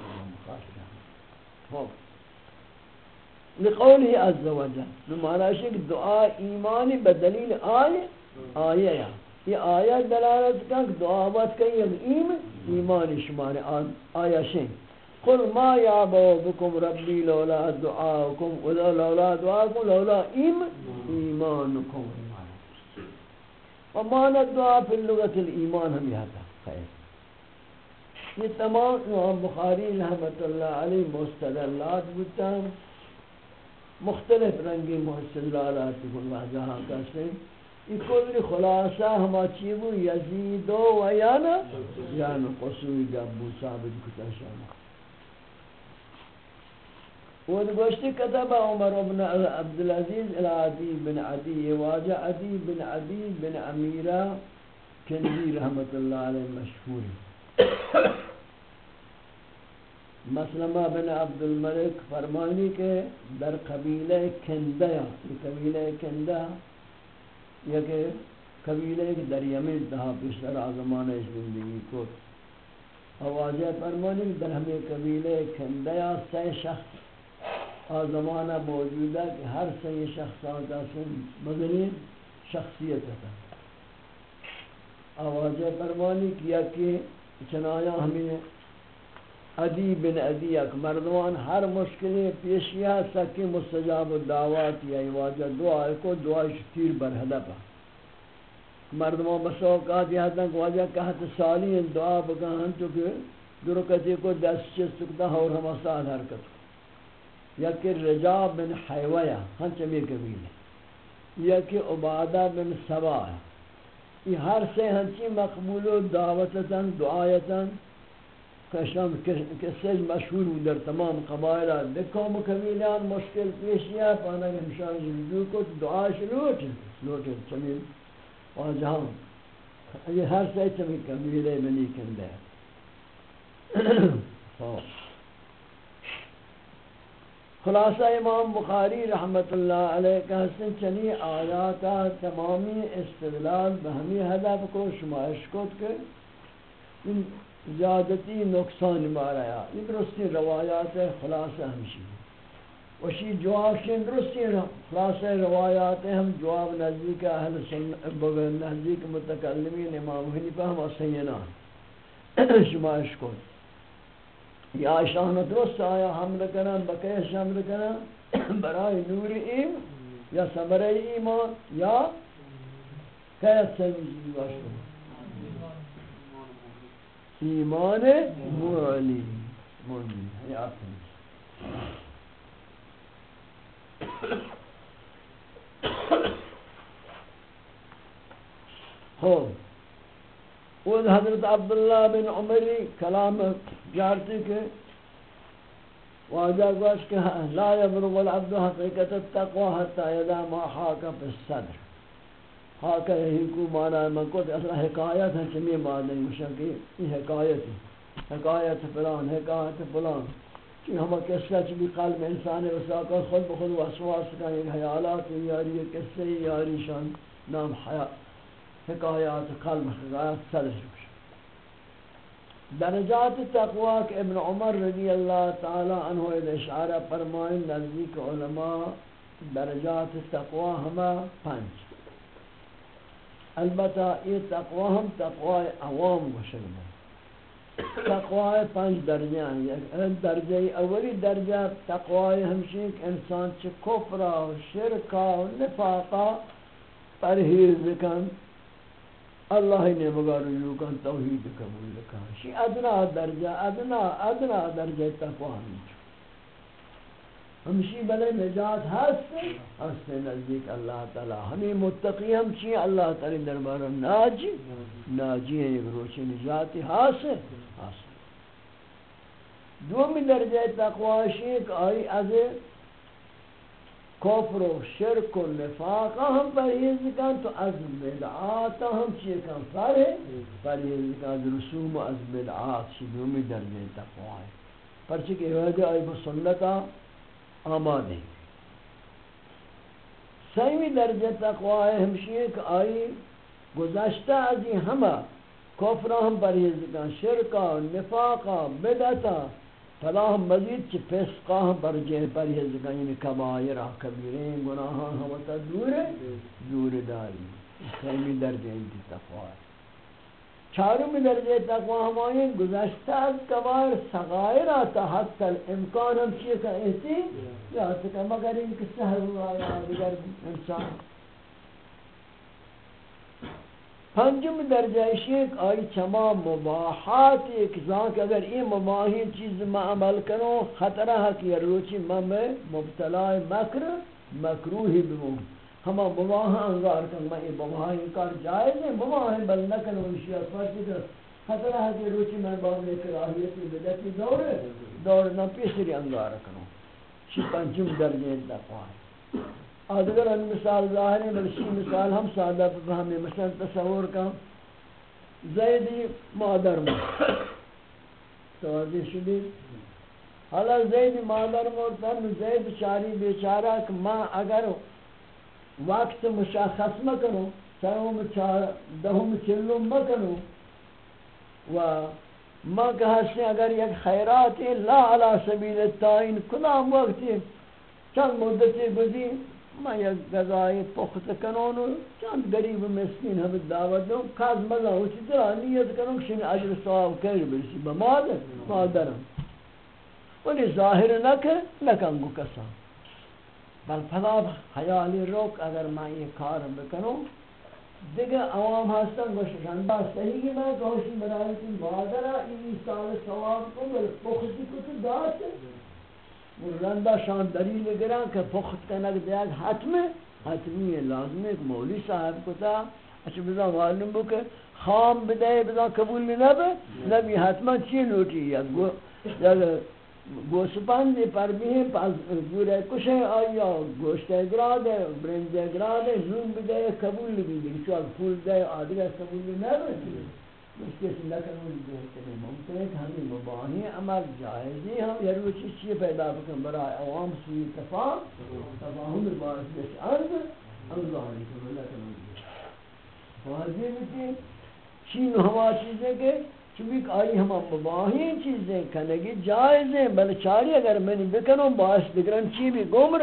خوب۔ لقوله عز وجل نمارش ایک دعا ایمانی بدلیل آية آية یا. یہ آية دلالت کا دعا وقت کہ یہ ایمان شمار آیا شین. قل ما يعبأ بكم ربي لولا دعاءكم ولولا دعاءكم لولا إيم إيمانكم ومعنى الدعاء في اللغة الإيمان هم يهدى خير یہ تمام امام بخاری لحمت اللہ علی مستدلات بودتا مختلف رنگی محسلالات کن واجہاں کسے یہ کل خلاصہ ہما چیبو یزیدو و یانا یانا قصوی جبو ثابت کتا شانا وہ گوشتی کتب عمر بن عبدالعزیز العدی بن عدی، واجہ عدی بن عدی بن امیرہ، کندی رحمت اللہ علیہ مشہوری مسلمہ بن عبد الملک فرمانی کے در قبیلہ کندہ یہ قبیلہ کندہ یہ کہ قبیلہ ایک در یمن تہا پشتر آزمانہ اس زندگی کو آوازہ فرمانی در ہمیں قبیلہ کندہ سی شخص آزمانہ موجود ہے کہ ہر سی شخص آتا سن مدنی شخصیت ہے آوازہ فرمانی کیا کہ چنایا ہمیں ادی بن ادی اک مردوان ہر مشکل پیشی ہے سکی مستجاب الدعوات یا واجہ دعا کو دعا شتیر بر ہدف مردمان بسوقات یہ تک واجہ کہت سالی دعا بکان تو کہ درکتی کو دست چست سکتا اور ہم سال حرکت یا کہ رجا بن حیویہ ہن چمی قبیل یا کہ عبادہ بن سبا یہ ہر سے ہنچی مقبول و دعوتتاً، دعایتاً کشم کسی مشہور در تمام قبائل دکھوم قبیلیان مشکل پیشیا پانا کہ ہمشان جلدو کو دعاش لوٹ لوٹ چمیل. واجہاں یہ ہر سے چمیل قبیلے منی کندے. خلاصہ امام بخاری رحمت اللہ علیہ کا حسن چنی آیاتا تمامی استدلال بہمی ہدف کو شمائش کت کے. زیادتی نقصان مارایا یہ درستی روایات ہے، خلاصہ ہمشی۔ وشی جواب شن درستی خلاصہ روایات ہم جواب نزدیک اہل سنت نزدیک متکلمین امام حنیفہ ہم اسینا شمائش کت یا شان درست آیا، حمل کنن بکیش حمل کنن برای نور ایم یا سمره ایمان یا کیت سمیزی باشد۔ ایمان معلی معلی یا خوب خود حضرت عبداللہ بن عمری کلام جارتی کے واجہ گوش کہ لا یبرغ العبد حقیقت التقوى حتی یدا ما حاکا پی الصدر. ہاں، حاکا یہی کو مانا ہے من کو اصلا حکایت ہے چمی مانا ہے کہ یہ حکایت ہے۔ حکایت فلان حکایت فلان۔ کہ ہم قصہ چلی قلب انسان وساقہ خود بخود واسواس کا ایک حیالات یاری قصہ یاری شان نام حیات حکایات، قلب، حکایات صدر درجات تقوی کہ ابن عمر رضی اللہ تعالی عنہ اشارہ فرمائیں نزدیک علماء، درجات تقوی ہما پنج۔ البتہ یہ تقوی ہم تقوی عوام وشنگا تقوی پنج درجہ ہیں. درجہ اولی درجہ تقوی ہمشی کہ انسان چھ کفرہ و شرکہ و نفاقہ پرہیز کن اللہ نے مگر رجوع کن، توحید قبول کن شی ادنا درجہ، ادنا ادنا درجہ تقوی ہمیں ہمشی بلے نجات ہست۔ ہست نزدیک اللہ تعالی، ہمیں متقی ہم چی اللہ تعالی دربار ناجی۔ ناجی ہے ایک روچی نجاتی حاصل حاصل دومی درجہ تقوی شیک آئی از کفر و شرک و نفاق ہم پرہیز کن تو از بدعات ہم چیئے کن فرے پرہیز کن از رسوم و از بدعات۔ شدومی درجہ تقوی۔ ہے پرچہ وجہ آئی بسنتا آمادے سیمی درجہ تقوی ہے کہ آئی گزشتہ از یہ ہمہ کفر ہم پرہیز کن شرکا نفاقا بدعتا فلا ہم مزید چی فسقاہ بر جہ پر یہ زکا یعنی کبائرہ کبیرین، گناہاں ہمتا دور دور داری۔ سیمی درجہ انتی تقوی چارمی درجہ تقوی ہمائیں گزشتہ از کبائر صغائر آتا حتی الامکان ہم چیئے کا احتی یا سکا مگر ان کی سہر ہوا یا دیگر انسان پنجم درجہ شیخ آئی چما مباحات ایک زانک اگر این مباحی چیز میں عمل کروں خطرہ ہے کہ روچی میں مبتلا مکر مکروہی بمون ہما مباحا انگار کن میں یہ مباحی انکار جائز ہے مباحی بل نکن و اشیاء فرسی کر خطرہ ہے کہ روچی میں باہم ایک راہیتی بدتی دور دور نہ پیسری انگار کنوں شی پنجم درجہ دفعہ ادگر ان مثال ظاہر ہے بلکہ مثال ہم سادہ فہمی مثلا تصور کا زیدی مادر مو توجہ شدی؟ حالا زید مادر مرتا زید چاری بیچارہ کہ ما اگر وقت مشخص مکنو سرم چار دہم چلم مکنو و ما کہاستے اگر یک خیرات لا علی سبیل التائین کلام وقتی چند مدتی گزی میں یک غذای پخت کنون و چند گریب مسکین ہم دعوت دوں کاز مزا ہوچی طرح نیت کنون کشن عجر ثواب کر برسی بمادر مادرم ولی ظاہر نکر لکن گو کسا بل پدا حیالی روک اگر میں یہ کار بکنوں دیگه عوام هستن گوششن بس صحیح من گوشی برایتون مادر این سال ثواب کن بل پختی کتو داست رندہ شان دلیل گران کہ پخت کنک دیگ حتم حتمی لازم ہے مولی صاحب کو تا اچھا بزا معلوم بو کہ خام بدائے بزا قبول نبی نبی حتما چی نوٹی یا گوسپند پر بھی پاس گورے کشے آیا گوشت گراد ہے برنج گراد ہے نون بدائے قبول بھی دی چال پھول دے آدھگا قبول نبی اس کے سندہ قبول بہتر ممکن ہے کہ ہمیں مباہی، عمل جائزی ہم یہ روچی چیئے پیدا بکن برای عوام سوی تفاہ تفاہم باعث جیسے ارض اللہ علیکم اللہ تعالی واضح بھی تھی، چین ہوا چیزیں کہ چونکہ آئی ہم مباہی چیزیں کنگی جائز ہیں۔ بل چاری اگر میں نے بکنوں باعث بکرن چی بھی، گمر،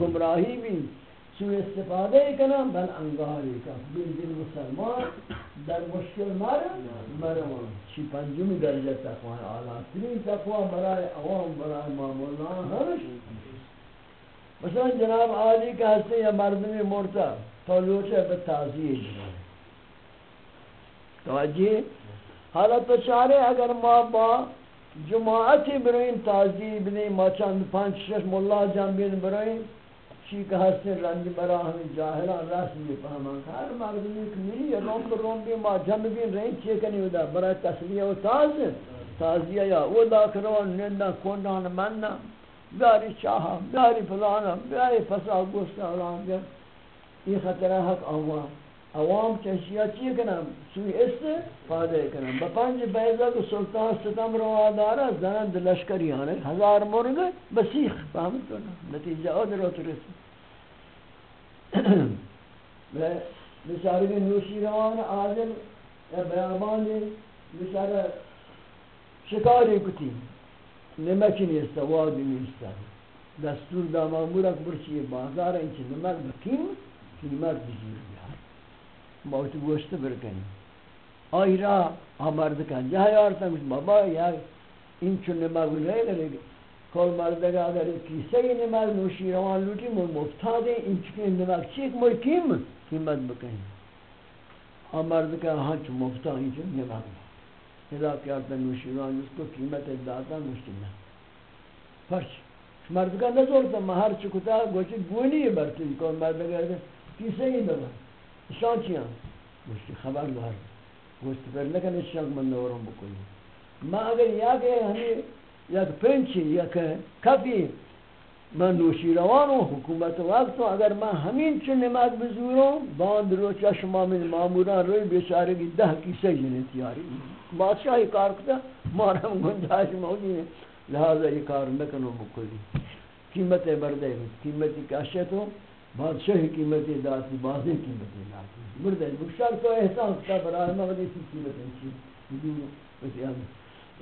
گمراہی بھی، سوء استفادہ کنا، بل انگاری کا۔ بل دل مسلمان، در مشکل مر مروان چی پنجمی درجہ تقوی آلہ ترین تقوی برای عوام برای معمولان ہمش مثلا جناب عالی کا ہستے یا مردمی مرتا تو لوچے بتازیہ جناب۔ توجہ۔ حالا تو چارے اگر ما با جماعتی برائیں، تازی بنیں ما چند پانچ شش ملا جنبین برائیں، چی کہ ہستن رنج برا ہمیں جاہلان رسمی پہمان ہر مردمی کمیلی یا روم پر روم بھی ما جنبین رہیں چی کنی ہودا برای تسلیہ و تاز تازیہ یا او دا کرون نندہ کونان مننا بیاری چاہا بیاری فلانا بیاری فسا گوشتا رام یہ خطرہ حق آوان عوام چشیا چی کنم سوی است فاده کنم با پنج بیضا که سلطان ستم رو داره زنند لشکری آنه هزار مرگ بسیخ فهمت کنم نتیجه آده رو ترسی بسیاری که نوشی روان عادل یا بیابان بسیار شکاری کتی نمکی نیستا وادی نیستا دستور دا مامورک برچی بازار اینچه نمک بکیم قیمت بزیر موت گوشت برکنی۔ آئی را آمرد کن جای آرتا کچھ بابا، یا این چون نماغ رہے گرے کول مردگا اگر کیسے ہی نماغ نوشی روان لوٹی، مول مفتا دے این چکے نماغ چیک مول کیم؟ قیمت بکنی۔ آمرد کن ہاں چون مفتا این چون نماغ اذا کیارتا نوشی روان اس کو قیمت داتا مشکل نہ پرچ مرد کا نظر مہر چکتا گوچی گونی برتی کول مردگا کیسے ہی نماغ شان چیاں گوشتی خبر دار گوشتی پر نکن شان من نورم بکنی. ما اگر یا کہ ہمیں یک پنچی یک کفی من نوشی روانو، حکومت وقتو اگر من همین چون نماز بزورو باند رو چشما من ماموران روی بیچاره کی ده کیسه جنه تیاری. بادشاہی کار کتا، مارم گنجائش موجی ہے لہذا یہ کار نکنو بکلی قیمت بردے قیمتی کاشے تو بادشاہ قیمت داتی بازی قیمت داتی مردہ بخشار تو احسان کا برای مغدی سی قیمت انچی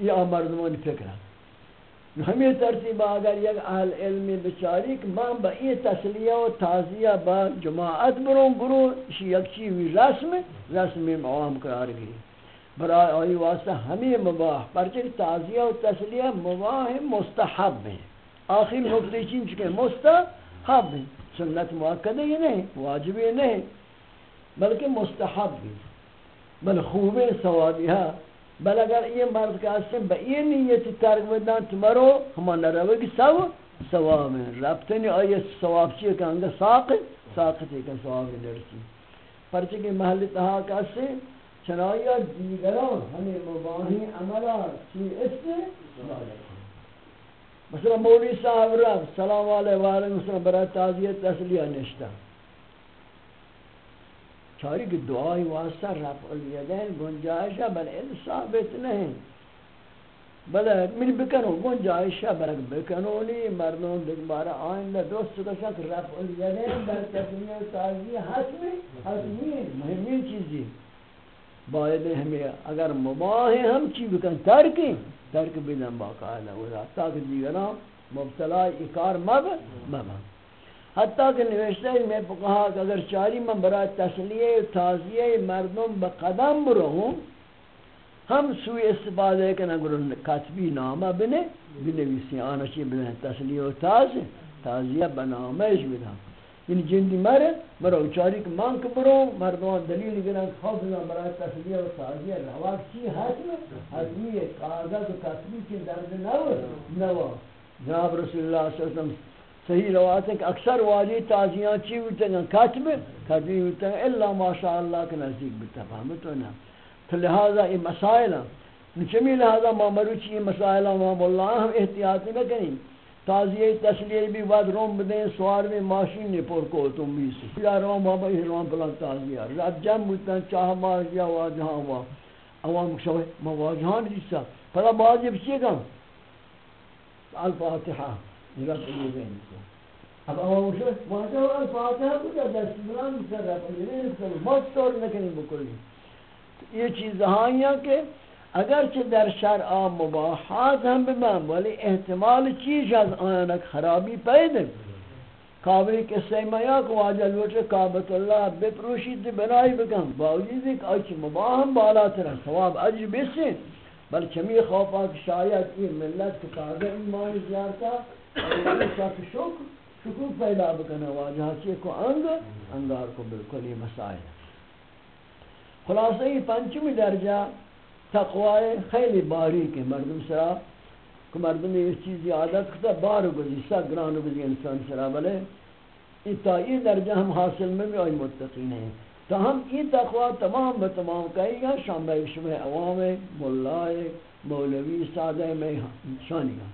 یہ آمردمان فکر ہے۔ ہمیں ترتیب اگر یک اہل علم بچاری کہ من با این تسلیہ و تازیہ با جماعت برون برون اسی یک چیوی رسم رسم معام قرار گئی۔ برای آئی واسطہ ہمیں مباح پرچہ تازیہ و تسلیہ مباح مستحب ہیں۔ آخر مفتی چین چکے مستحب مستحب ہیں۔ سنت موقع یہ نہیں، واجب یہ نہیں، بلکہ مستحب بھی بل خوب ثوابی بل اگر یہ مرد کا اسم با یہ نیت ترک بدن تمہارو ہما نروگی سو ثواب ہے ربطنی آیت ثواب چیئے کہ انگا ساقت ساقت ہے کہ ثواب نرسی۔ پرچہ کہ محل تہا کا سے چنائیہ دیگران، ہمیں مباہی عملہ چی اس سے۔ مثلا مولی صاحب رب سلام علیہ وآلہ وسلم برای تعذیت تسلیہ نشتا چاری کہ دعائی واسطہ رفع الیدین گنجائش ہے بل این ثابت نہیں بلے من بکنو گنجائش ہے برک بکنو لی مردوں دکبارہ آئندہ دوست کا شک رفع الیدین بر تسلیہ تعذیہ حتمی حتمی مهمی چیزی. باید ہمیں اگر مباہ ہم چی بکن ترکی ترک بدن باقاعدہ ودا تاکہ دیگران مبتلا اکار مب مب۔ حتیٰ کہ نوشتے ہیں میں کہا کہ اگر چاری من برای تسلیہ، تازیہ، مردم بقدم برہوں ہم سوی استفادہ کرنا اگر کتبی نامہ بنے بنویسی آنا چی بنے تسلیہ و تاز تازیہ بنامش بنا یعنی جندی مرے مرا اچاری کہ مان کے برو، مردمان دلیل گرن خواب بنا برای تسلیہ و تازیہ رواق چی حتم حتمی کاغذ و کتبی کی درد نو نو جناب رسول اللہ صلی اللہ علیہ وسلم، صحیح روایت ہے کہ اکثر واجی تازیاں چی ہوتے ہیں؟ کاتب کبھی ہوتے ہیں، الا ماشاءاللہ کے نزدیک بتا فهمت نا. تو لہذا یہ مسائل نچمی لہذا ما مروچی یہ مسائل ما اللہ ہم احتیاط نہ کریں۔ تازیہ تسلیہ بھی بعد روم بدیں، سوار میں ماشین نے پر کو تم بھی سے۔ یا روم بابا، یہ روم پلان تازیہ رات جم ہوتا چاہ مار گیا، واجہاں ہوا۔ عوام شوئے ما واجہان جیسا پھلا واجب چیئے گا؟ الفاتحہ۔ نگاه بگیریم اب اما مشه واجه الفاتحه کجا دست بلند سر رفت ما طور نکنیم بکلی۔ یہ چیز ہاں کہ اگرچہ در شرع مباحات ہم بمن ولی احتمال چیز از آنک خرابی پیدا کعبه کے سیمیا کو واجہ لوٹے کعبۃ اللہ بپروشید بنائی بکن باوجود ایک اچ مباح بالا تر ثواب اجر بیسے بل چمی خوفا کہ شاید یہ ملت کے کعبہ ایمان زیارتا شکر شکر پیدا بکنے واجہ چی کو انگ، انگار کو بالکل یہ مسائل خلاصہ یہ پنچمی درجہ تقوی خیلی باریک مردم سرا کہ مردم یہ چیزی عادت کتا، بار گزی سا گران گزی انسان سرا بلے تا یہ درجہ ہم حاصل میں بھی آئی متقین ہیں تو ہم یہ تقوی تمام بتمام کہیں گا شام بے شبہ عوام مولائے مولوی سادہ میں شانی گا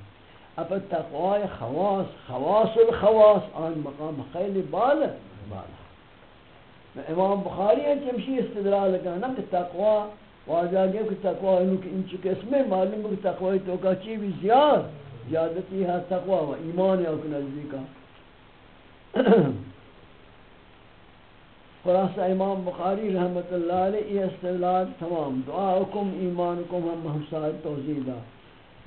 اپا تقوی خواص خواص الخواص، آن مقام خیلی بالا بالا امام بخاری ہے چمشی استدلال کرنا کہ تقوی واجہ گئے کہ تقوی انہوں کہ انچو قسمیں معلوم ہے کہ تقوی تو کا چی بھی زیاد زیادتی ہے تقوی و ایمان ہے اکن نزدیکا خلاصہ امام بخاری رحمت اللہ علیہ، یہ استدلال تمام دعاکم ایمانکم ہم محساد توضیح دا۔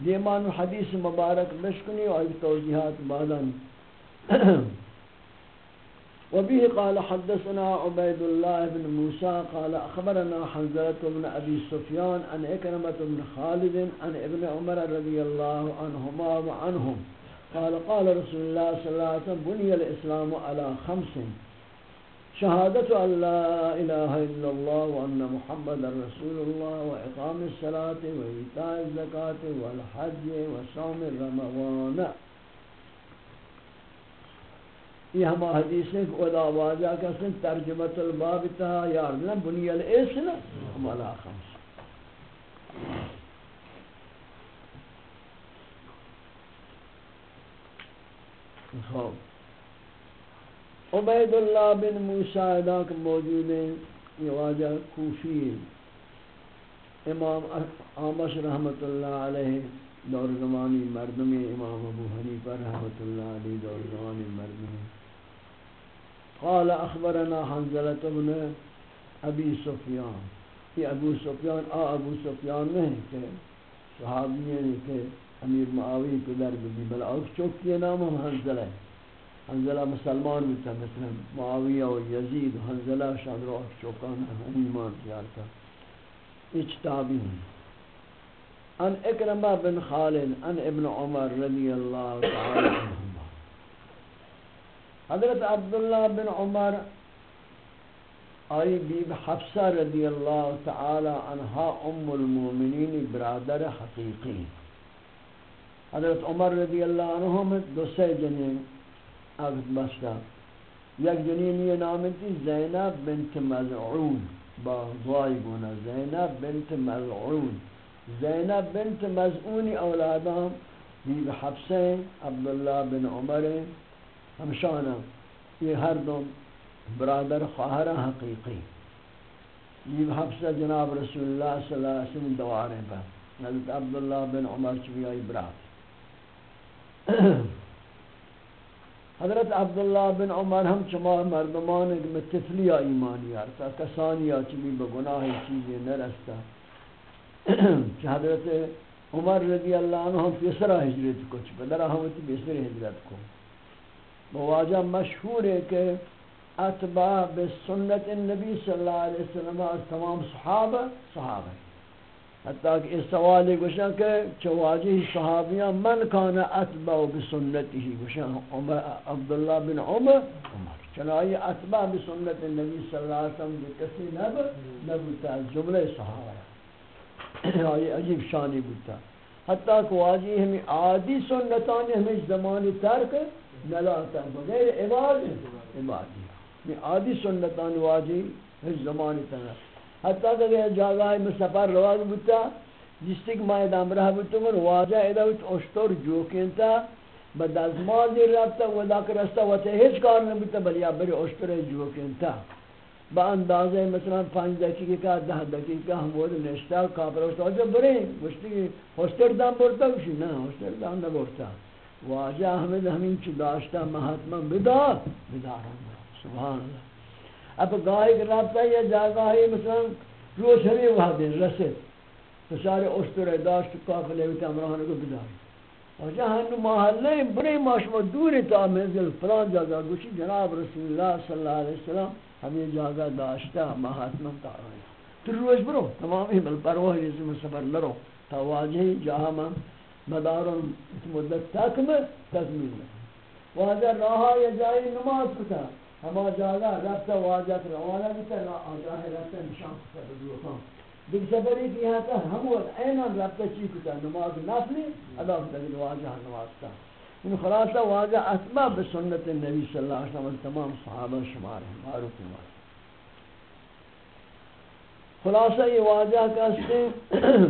دیمان حدیث مبارک بشکنی و توجیحات بعدن وبه قال حدثنا عبيد الله بن موسى قال أخبرنا حنزلة بن أبي سفيان عن إكرمة بن خالد عن ابن عمر رضي الله عنهما وعنهم. قال قال رسول الله صلى الله عليه وسلم بني الإسلام على خمس. شهادة أن لا إله إلا الله وأن محمد رسول الله وإقام الصلاة وإيتاء الزكاة والحج وصوم رمضان. یہ ہم حدیث ہے کہ ادا واجہ کا سن ترجمت الباب تا یار نہ بنی الاسم ہم ہاں۔ خمس خوب عبید اللہ بن موسیٰ اداک موجود ہیں، یہ واجہ کوفی امام آمش رحمت اللہ علیہ دور زمانی مردمی امام ابو حنیفہ رحمت اللہ علیہ دور زمانی مردمی قال اخبرنا حنزلت بن ابی سفیان یہ ابو سفیان، آ ابو سفیان نہیں کہ صحابی ہیں کہ امیر معاوی کو در بھی بل اوک چوکی نام ہم حنزلہ ہے۔ حنزلہ مسلمان بھی مثلا معاویہ و یزید، حنزلہ شاد رو چوکان ایمان کیار کیارتا اجتابی ہیں۔ ان اکرمہ بن خالد ان ابن عمر رضی اللہ تعالی عنہ۔ حضرت عبداللہ بن عمر آئی بیب حفصہ رضی اللہ تعالی عنہ ام المومنین برادر حقیقی. حضرت عمر رضی اللہ عنہ میں دو سے جنین عقد بستا. یک جنینی نام تھی زینب بنت ملعون. با ضائی گونا زینب بنت ملعون. زینب بنت مزعون اولادام بیب حفصین عبداللہ بن عمر ہمشانہ، یہ ہر دو برادر خواہر حقیقی۔ بیب حفصہ جناب رسول اللہ صلی اللہ علیہ وسلم دوارے پر حضرت عبداللہ بن عمر چوی آئی برات حضرت عبداللہ بن عمر ہم چما مردمان میں تفلیہ ایمانی آرتا، کسانی چمی بگناہ چیزیں نرستا کہ حضرت عمر رضی اللہ عنہ ہم پیسرا حجرت کو چھ بدرہ ہم تی بیسر حجرت کو۔ مواجہ مشہور ہے کہ اتباع بسنت النبی صلی اللہ علیہ وسلم تمام صحابہ صحابہ حتیٰ کہ اس سوالی گوشن کہ چواجی صحابیاں من کانا اتبع بسنتی ہی؟ گوشن عبداللہ بن عمر۔ عمر چنائی اتبع بسنت النبی صلی اللہ علیہ وسلم جو کسی نب، نبوتا جملہ صحابہ ہاں، یہ عجیب شانی بوتا۔ حتیٰ کہ واجی ہمیں عادی سنتانی ہمیں زمانی ترک نلاتا بغیر عباد عبادی ہمیں عادی سنتانی واجی ہمیں زمانی ترک حتیٰ کہ اگر جاگہ میں سفر رواز بتا جس تک ماہ دامرہ بتا من واجہ ادھوت اشتر جوکینتا بدازمان دیر رفتا و دا کرستا و تے ہیچ کار نبتا بلی بری اشتر جوکینتا با اندازه مثلا پنج دقیقه که ده دقیقه هم بود نشتا کافر است آجا بریم گوشتی هستر دام برتا گوشی نه هستر دام نبرتا واجه احمد همین چی داشتا مهاتما بدا بدارم سبحان الله اب گاهی که رابطه یا جاگاهی مثلا روز همی وحدین رسید فسار اشتر داشت کافر لیوت امرانه کو بدارم واجه هنو محله بریم ما دوری تا منزل فلان جاگا گوشی۔ جناب رسول الله صلی اللہ علیہ وسلم ہمیں جاگہ داشتا مہاتما تارایا تو روز برو تمامی بل پرواہ رسم سفر لرو۔ تا واجہی جہاں مدار مدت تکم تکمیل لکن واجہ راہا یا جائی نماز کتا ہما جاگہ رفتا واجہ روانہ بیتا آجاہ رفتا نشان کتا بدروکان دیکھ سفری کی یہاں تا ہم وقت اینان رفتا چی کتا نماز نفلی ادا کتا واجہ نماز تا ان خلاصہ واضح اسباب سنت نبی صلی اللہ علیہ وسلم تمام صحابہ شمار ہیں معروف ہیں خلاصہ یہ واضح کہتے ہیں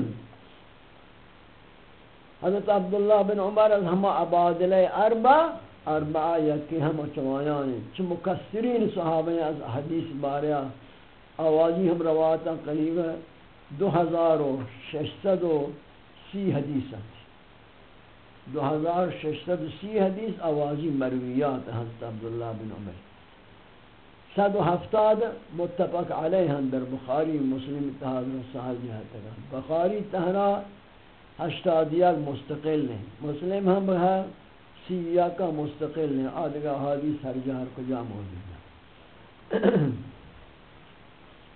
حضرت عبداللہ بن عمر از ہم عبادل اربع اربع یکی ہم چوایان چھ مکسرین صحابہ از حدیث باریا آوازی ہم روایتا قریب دو ہزار و ششتد و سی حدیث دو ہزار ششتد سی حدیث آوازی مرویات حضرت عبداللہ بن عمر۔ صد و ہفتاد متفق علیہ در بخاری مسلم اتحاد رسال جہت بخاری تہنا ہشتادیات مستقل ہیں۔ مسلم ہم ہے سیہ کا مستقل ہیں۔ آدھگا حدیث ہر جہر کو جا موجود ہے۔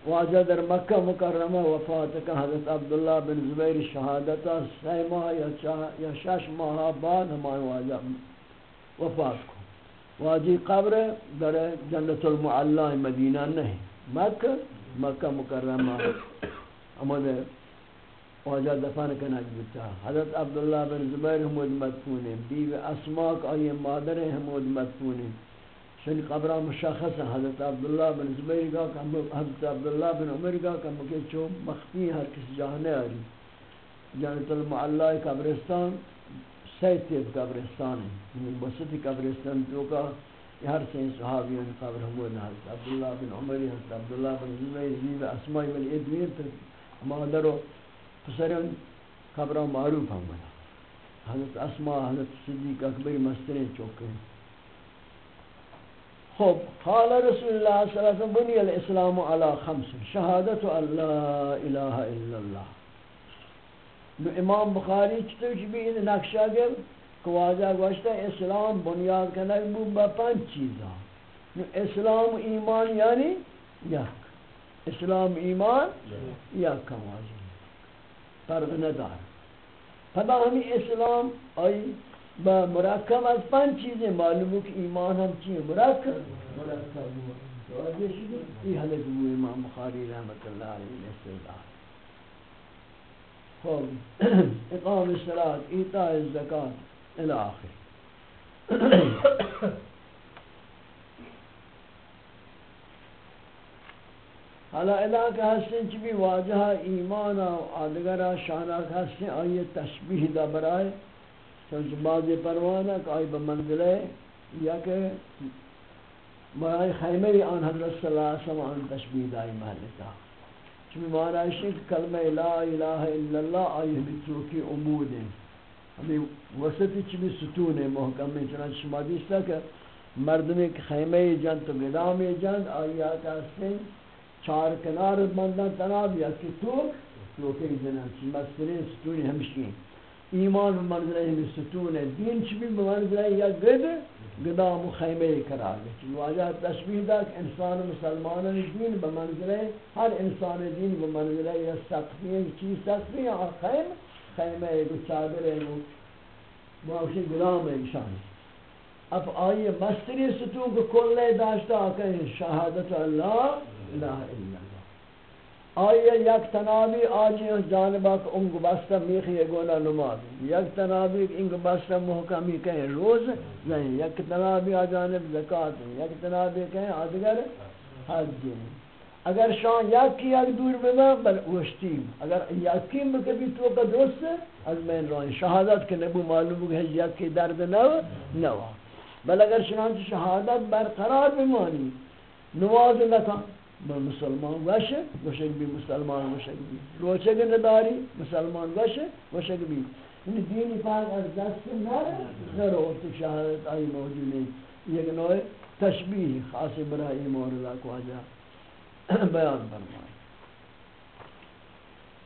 واجہ در مکہ مکرمہ وفات کا حضرت عبداللہ بن زبیر شہادتا سی ماہ یا شش ماہ بعد ہمارے واجہ وفات کو۔ واجی قبر در جنت المعلہ مدینہ نہیں، مکہ مکہ مکرمہ۔ ہمارے واجہ دفن کنک بتا حضرت عبداللہ بن زبیر حمود مدفون بیو اسماک آئی مادر حمود مدفون شنی قبرہ مشخص ہے، حضرت عبداللہ بن زبیر کا حضرت عبداللہ بن عمر کا کہ مکہ چو مخفی ہر کس جانے آری. جانت المعلہ قبرستان سیتیب قبرستان ہے. یعنی بسط قبرستان تو کا ہر سے صحابیان قبر حمود حضرت عبداللہ بن عمر، حضرت عبداللہ بن زبیر زیب اسمائی بن ادویر پر مادر و پسران قبرہ معروف ہم حضرت اسماء حضرت صدیق اکبر مسترین چوکے خب قال رسول الله صلى الله عليه وسلم بني الاسلام على خمس شهادة ان لا اله الا الله نو امام بخاری چطور چی بھی نقشہ گل کہ واضح گوشتا اسلام بنیاد کنک بو با پنج چیزا نو اسلام ایمان یعنی یک۔ اسلام ایمان یک۔ کم واضح فرق ندار پدا ہمیں اسلام آئی با مرکب از پنج چیزیں معلوم ہے کہ ایمان ہم چیئے مرکب. مرکب. ہوا یہ حلق ہوئے امام بخاری رحمت اللہ علیہ وسلم خوب اقام الصلاة، ایتاء الزکاة الى حالا علاقہ حسن چی بھی واجہ ایمان و آدگرہ شانہ حسن آئیے تشبیح دا برائے چونچہ بعض پروانہ کہ آئی بمنزلے یا کہ برای خیمه آن حضرت صلی اللہ علیہ وسلم آن تشبیح دائی محلتا چمی مانا ہے کلمہ لا الہ الا اللہ آئی ہمیں چوکی امود ہیں ہمیں وسطی چمی ستون ہے محکم. میں چنانچہ شما دیستا کہ مردمی کہ خیمه جن تو گدام جن آئی آتا سے چار کنار بندن تناب یا کہ توک توکی جنان چی مسترین ستونی ہمشکی ہیں ایمان منزلہ میں ستون دین چھ بھی منزلہ یا گد گدام خیمے کرا گئے چھ واجہ تشبیح دا کہ انسان مسلمان دین بمنزلہ ہر انسان دین بمنزلہ یا سقفی ہے چیز سقفی ہے اور خیم خیمے ہے چادر ہے وہ معاشی غلام ہے اب آئیے مستری ستون کو کل داشتا کہ شہادت اللہ الہ الا اللہ آئیے یک تنابی آجی جانبا کہ انگ بستا میخی گونا نماز یک تنابی انگ بستا محکمی کہیں روز نہیں یک تنابی آجانب زکاة یک تنابی کہیں آدگر حج اگر شان یک کی یک دور بمن بل اوشتیم اگر یکیم بکبی تو کا درست از میں روان شہادت کے نبو معلوم ہے یک کی درد نو نو بل اگر شان شہادت برقرار بمانی نواز نکن مسلمان باشه باشه بی مسلمان باشه بی روچه گنده داری، مسلمان باشه باشه بی این یعنی دینی پاک از دست نره نره تو شهادت آئی موجود یک نوع تشبیح خاص برای این مورد کو آجا۔ بیان فرمائے۔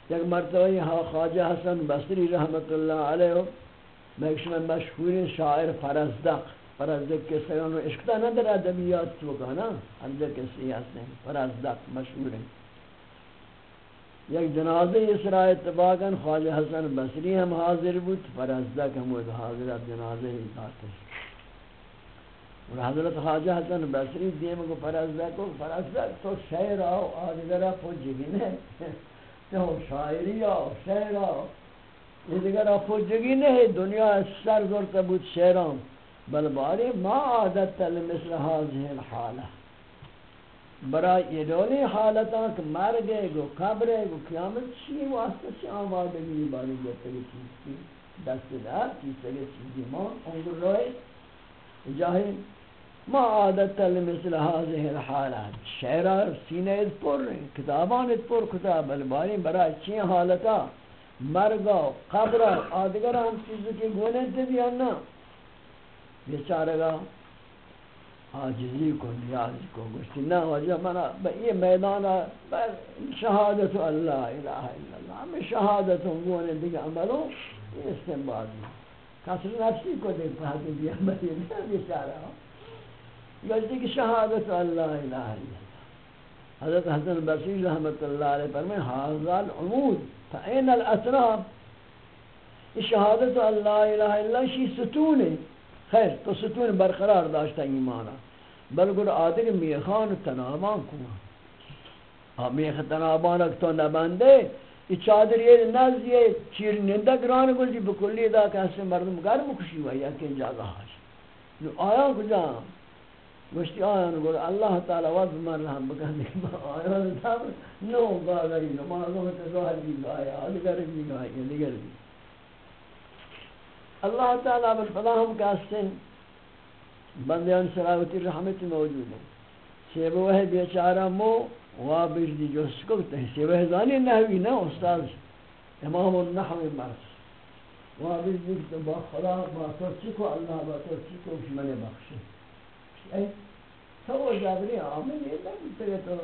یک مرتبہ یہاں خواجہ حسن بصری رحمت اللہ علیہ، میں مشہور شاعر فرزدق۔ پر فرزدق کے سیانو عشقتا نہ در ادبیات تو کہنا فرزدق کے سیاس نہیں فرزدق مشہور ہیں۔ یک جنازہ اسراء اتفاقا خواجہ حسن بصری ہم حاضر بود فرزدق ہم حاضر جنازہ ہی ذات اور حضرت خواجہ حسن بصری دیم کو فرزدق کو فرزدق تو شعر آو آدھگرہ پوچھگی نہیں تو شاعری آو شعر آو یہ دیگر افوجگی نہیں دنیا سر زورتا بود شعران بل باری ما عادت لمثل هذه الحالة. برای یہ دولی حالتاں کہ مر گئے گو قبر گو قیامت چی واسطہ چی آمادگی باری جاتے گی چیز کی؟ دست دار چیز سگے چیزی ما انگر روئے؟ جاہی، ما عادت لمثل هذه الحالة. شعر سینہ اد پر، کتابان اد پر کتاب بل باری برای چی حالتاں؟ مرگا قبر آدگر ہم چیزوں کی گونے تے بھی آنا بیچارہ گا ہاں، حاجزی کو، نیاز کو، گوشتی نہ وجہ منا یہ میدان شہادت اللہ، الہ الا اللہ، ہمیں شہادت ہوں گونے دیگه عملوں یہ استنباد ہے کسر نفسی کو دیکھ پاہتے بھی عملی نہیں بیچارہ گوشتی کہ شہادت اللہ، الہ الا اللہ۔ حضرت حسن بصیر رحمت اللہ علیہ فرمائے حاضر العمود فین الاطراف شہادت اللہ، الہ الا اللہ شی ستون ہے۔ خیر، تو ستون برقرار داشتا ایمانا. بلکہ آدھر میخان تنابان کنا میخ تنابان اک تو نبنده ای چادر یہ نز، یہ چیر ننده گران گل جی بکلی دا کہ ایسے مردم گرم کشی ہوئی یا کہ جاگہ حاج. آیا کجا؟ گوشتی آیا نگو اللہ تعالی وضع من رحم بکن دیکھ آیا نو گاگری نمازوں میں تظاہر بھی گایا دیگر بھی گایا، دیگر بھی۔ اللہ تعالیٰ بالفلاہم کا سن بندیان سلاوتی رحمت موجود ہے سیبہ وہ بیچارہ مو وابر دی جو سکوت ہے۔ سیبہ زانی نحوی نا استاذ امام النحو مرس وابر دی کہ با خدا، با تو چکو، اللہ با تو چکو من بخشی اے، تو جابری آمین، یہ نہ بیتے تو۔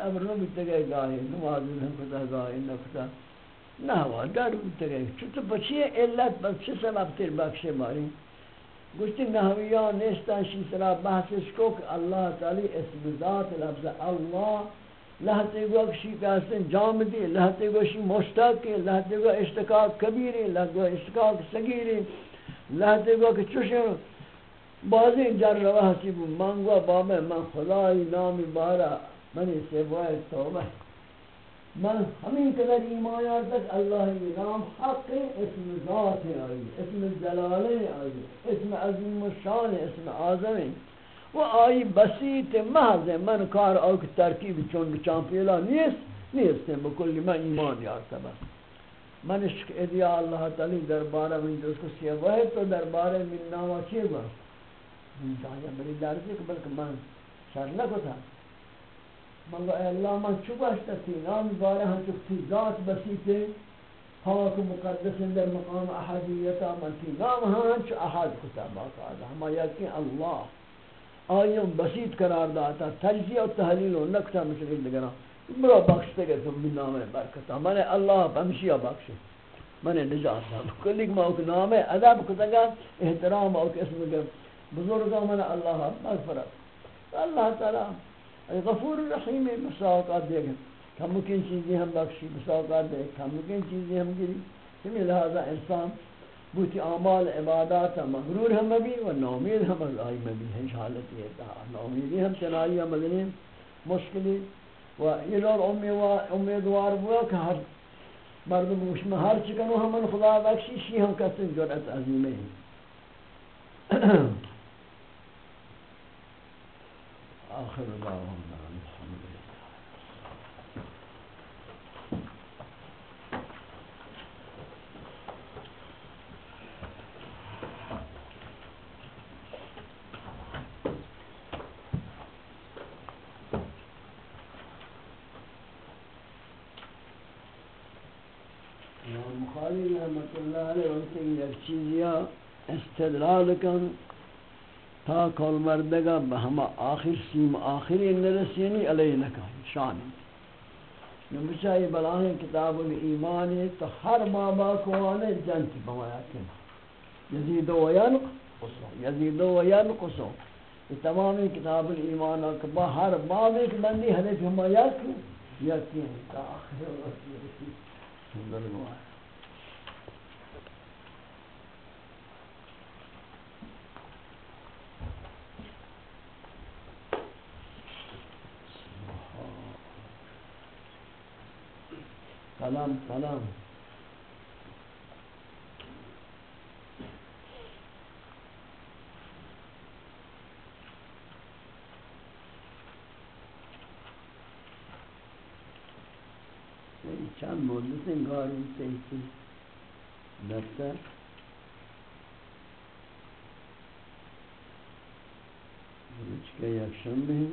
اب رو بیتے گاہی نماز ہم کتا گاہی نکتا نہ ہوا ڈر اٹھتے گئے چھوٹے بچی علت بس چھ سبب تیر بخشے ماری گوشتی نحویان نیستا شی سرا بحثش کو کہ اللہ تعالی اسم ذات لفظ اللہ لہتے گو کشی کہستن جام دی لہتے گو شی مشتاق لہتے گو اشتقاق کبیری لہتے گو اشتقاق سگیری لہتے گو کہ چوشن بعضی جر رواہ سی بو مانگوا بابا من خدای نامی بارا منی سیبوائے توبہ من ہمیں قدر ایمان تک اللہ نام حق، اسم ذات آئی اسم جلال آئی اسم عظیم شان، اسم اعظم. و آئی بسیط، محض من کار او کی ترکیب چون بچان پیلا نیست نیست، بکلی من ایمان یارتا بس من عشق ادیا اللہ تعالی دربارہ من جو اس کو سیوہ تو دربارہ من ناما چیئے گا من چاہیے جایا بری یعنی درجے بلکہ من شر نہ کو تھا منگو اے اللہ من چوباشتا تھی نام بارے ہم چکتی ذات بسیتے پاک مقدس در مقام احدیتا من تھی نام ہاں چو احد کتا باقا آدھا۔ ہما یکی اللہ آئیوں بسیط قرار داتا، تجزیہ و تحلیل و نکتا مثل دگران۔ برا بخشتے گئے تم بھی نام برکتا من اللہ پمشیہ بخشے۔ من نجات دا کلی ما اوک نام ادب کتا گا، احترام اوک اسم گا۔ بزرگا من اللہ مغفرت اللہ تعالی غفور رحیم مساوقات دے گا۔ کم ممکن چیزیں ہم بخشی مساوقات دے کم ممکن چیزیں ہم گری۔ ہمیں لہذا انسان بوتی اعمال، عبادات مغرور ہم بھی و نومید ہم آئی میں بھی ہے حالت یہ تھا ہاں، نومیدی ہم چنائی مدنی مشکلی و یہ لوگ امیدوار ہوا کہ ہر مردم گوش میں ہر چکنو ہمن خدا بخشی شی ہم کسی جرأت عظیمہ ہیں آخر دعوانا الحمد لله البخاري نعمة الله عليه وسلم يرشيزيا استدلال تا کل مردگا بہما آخر سیم آخری نرسینی علیہ لکا شانی نمچائی بلاہیں کتاب الایمان تو ہر بابا کوانے جنتی بمایا کن یزید و ینقص یزید و ینقص یہ تمامی کتاب الایمان با ہر باب ایک بندی حدیث ہما یک یکی تا آخر رسول سندر گواہ سلام. سلام یعنی چند مدت انگار این تیسی دفتر. یعنی روچ یک شنبه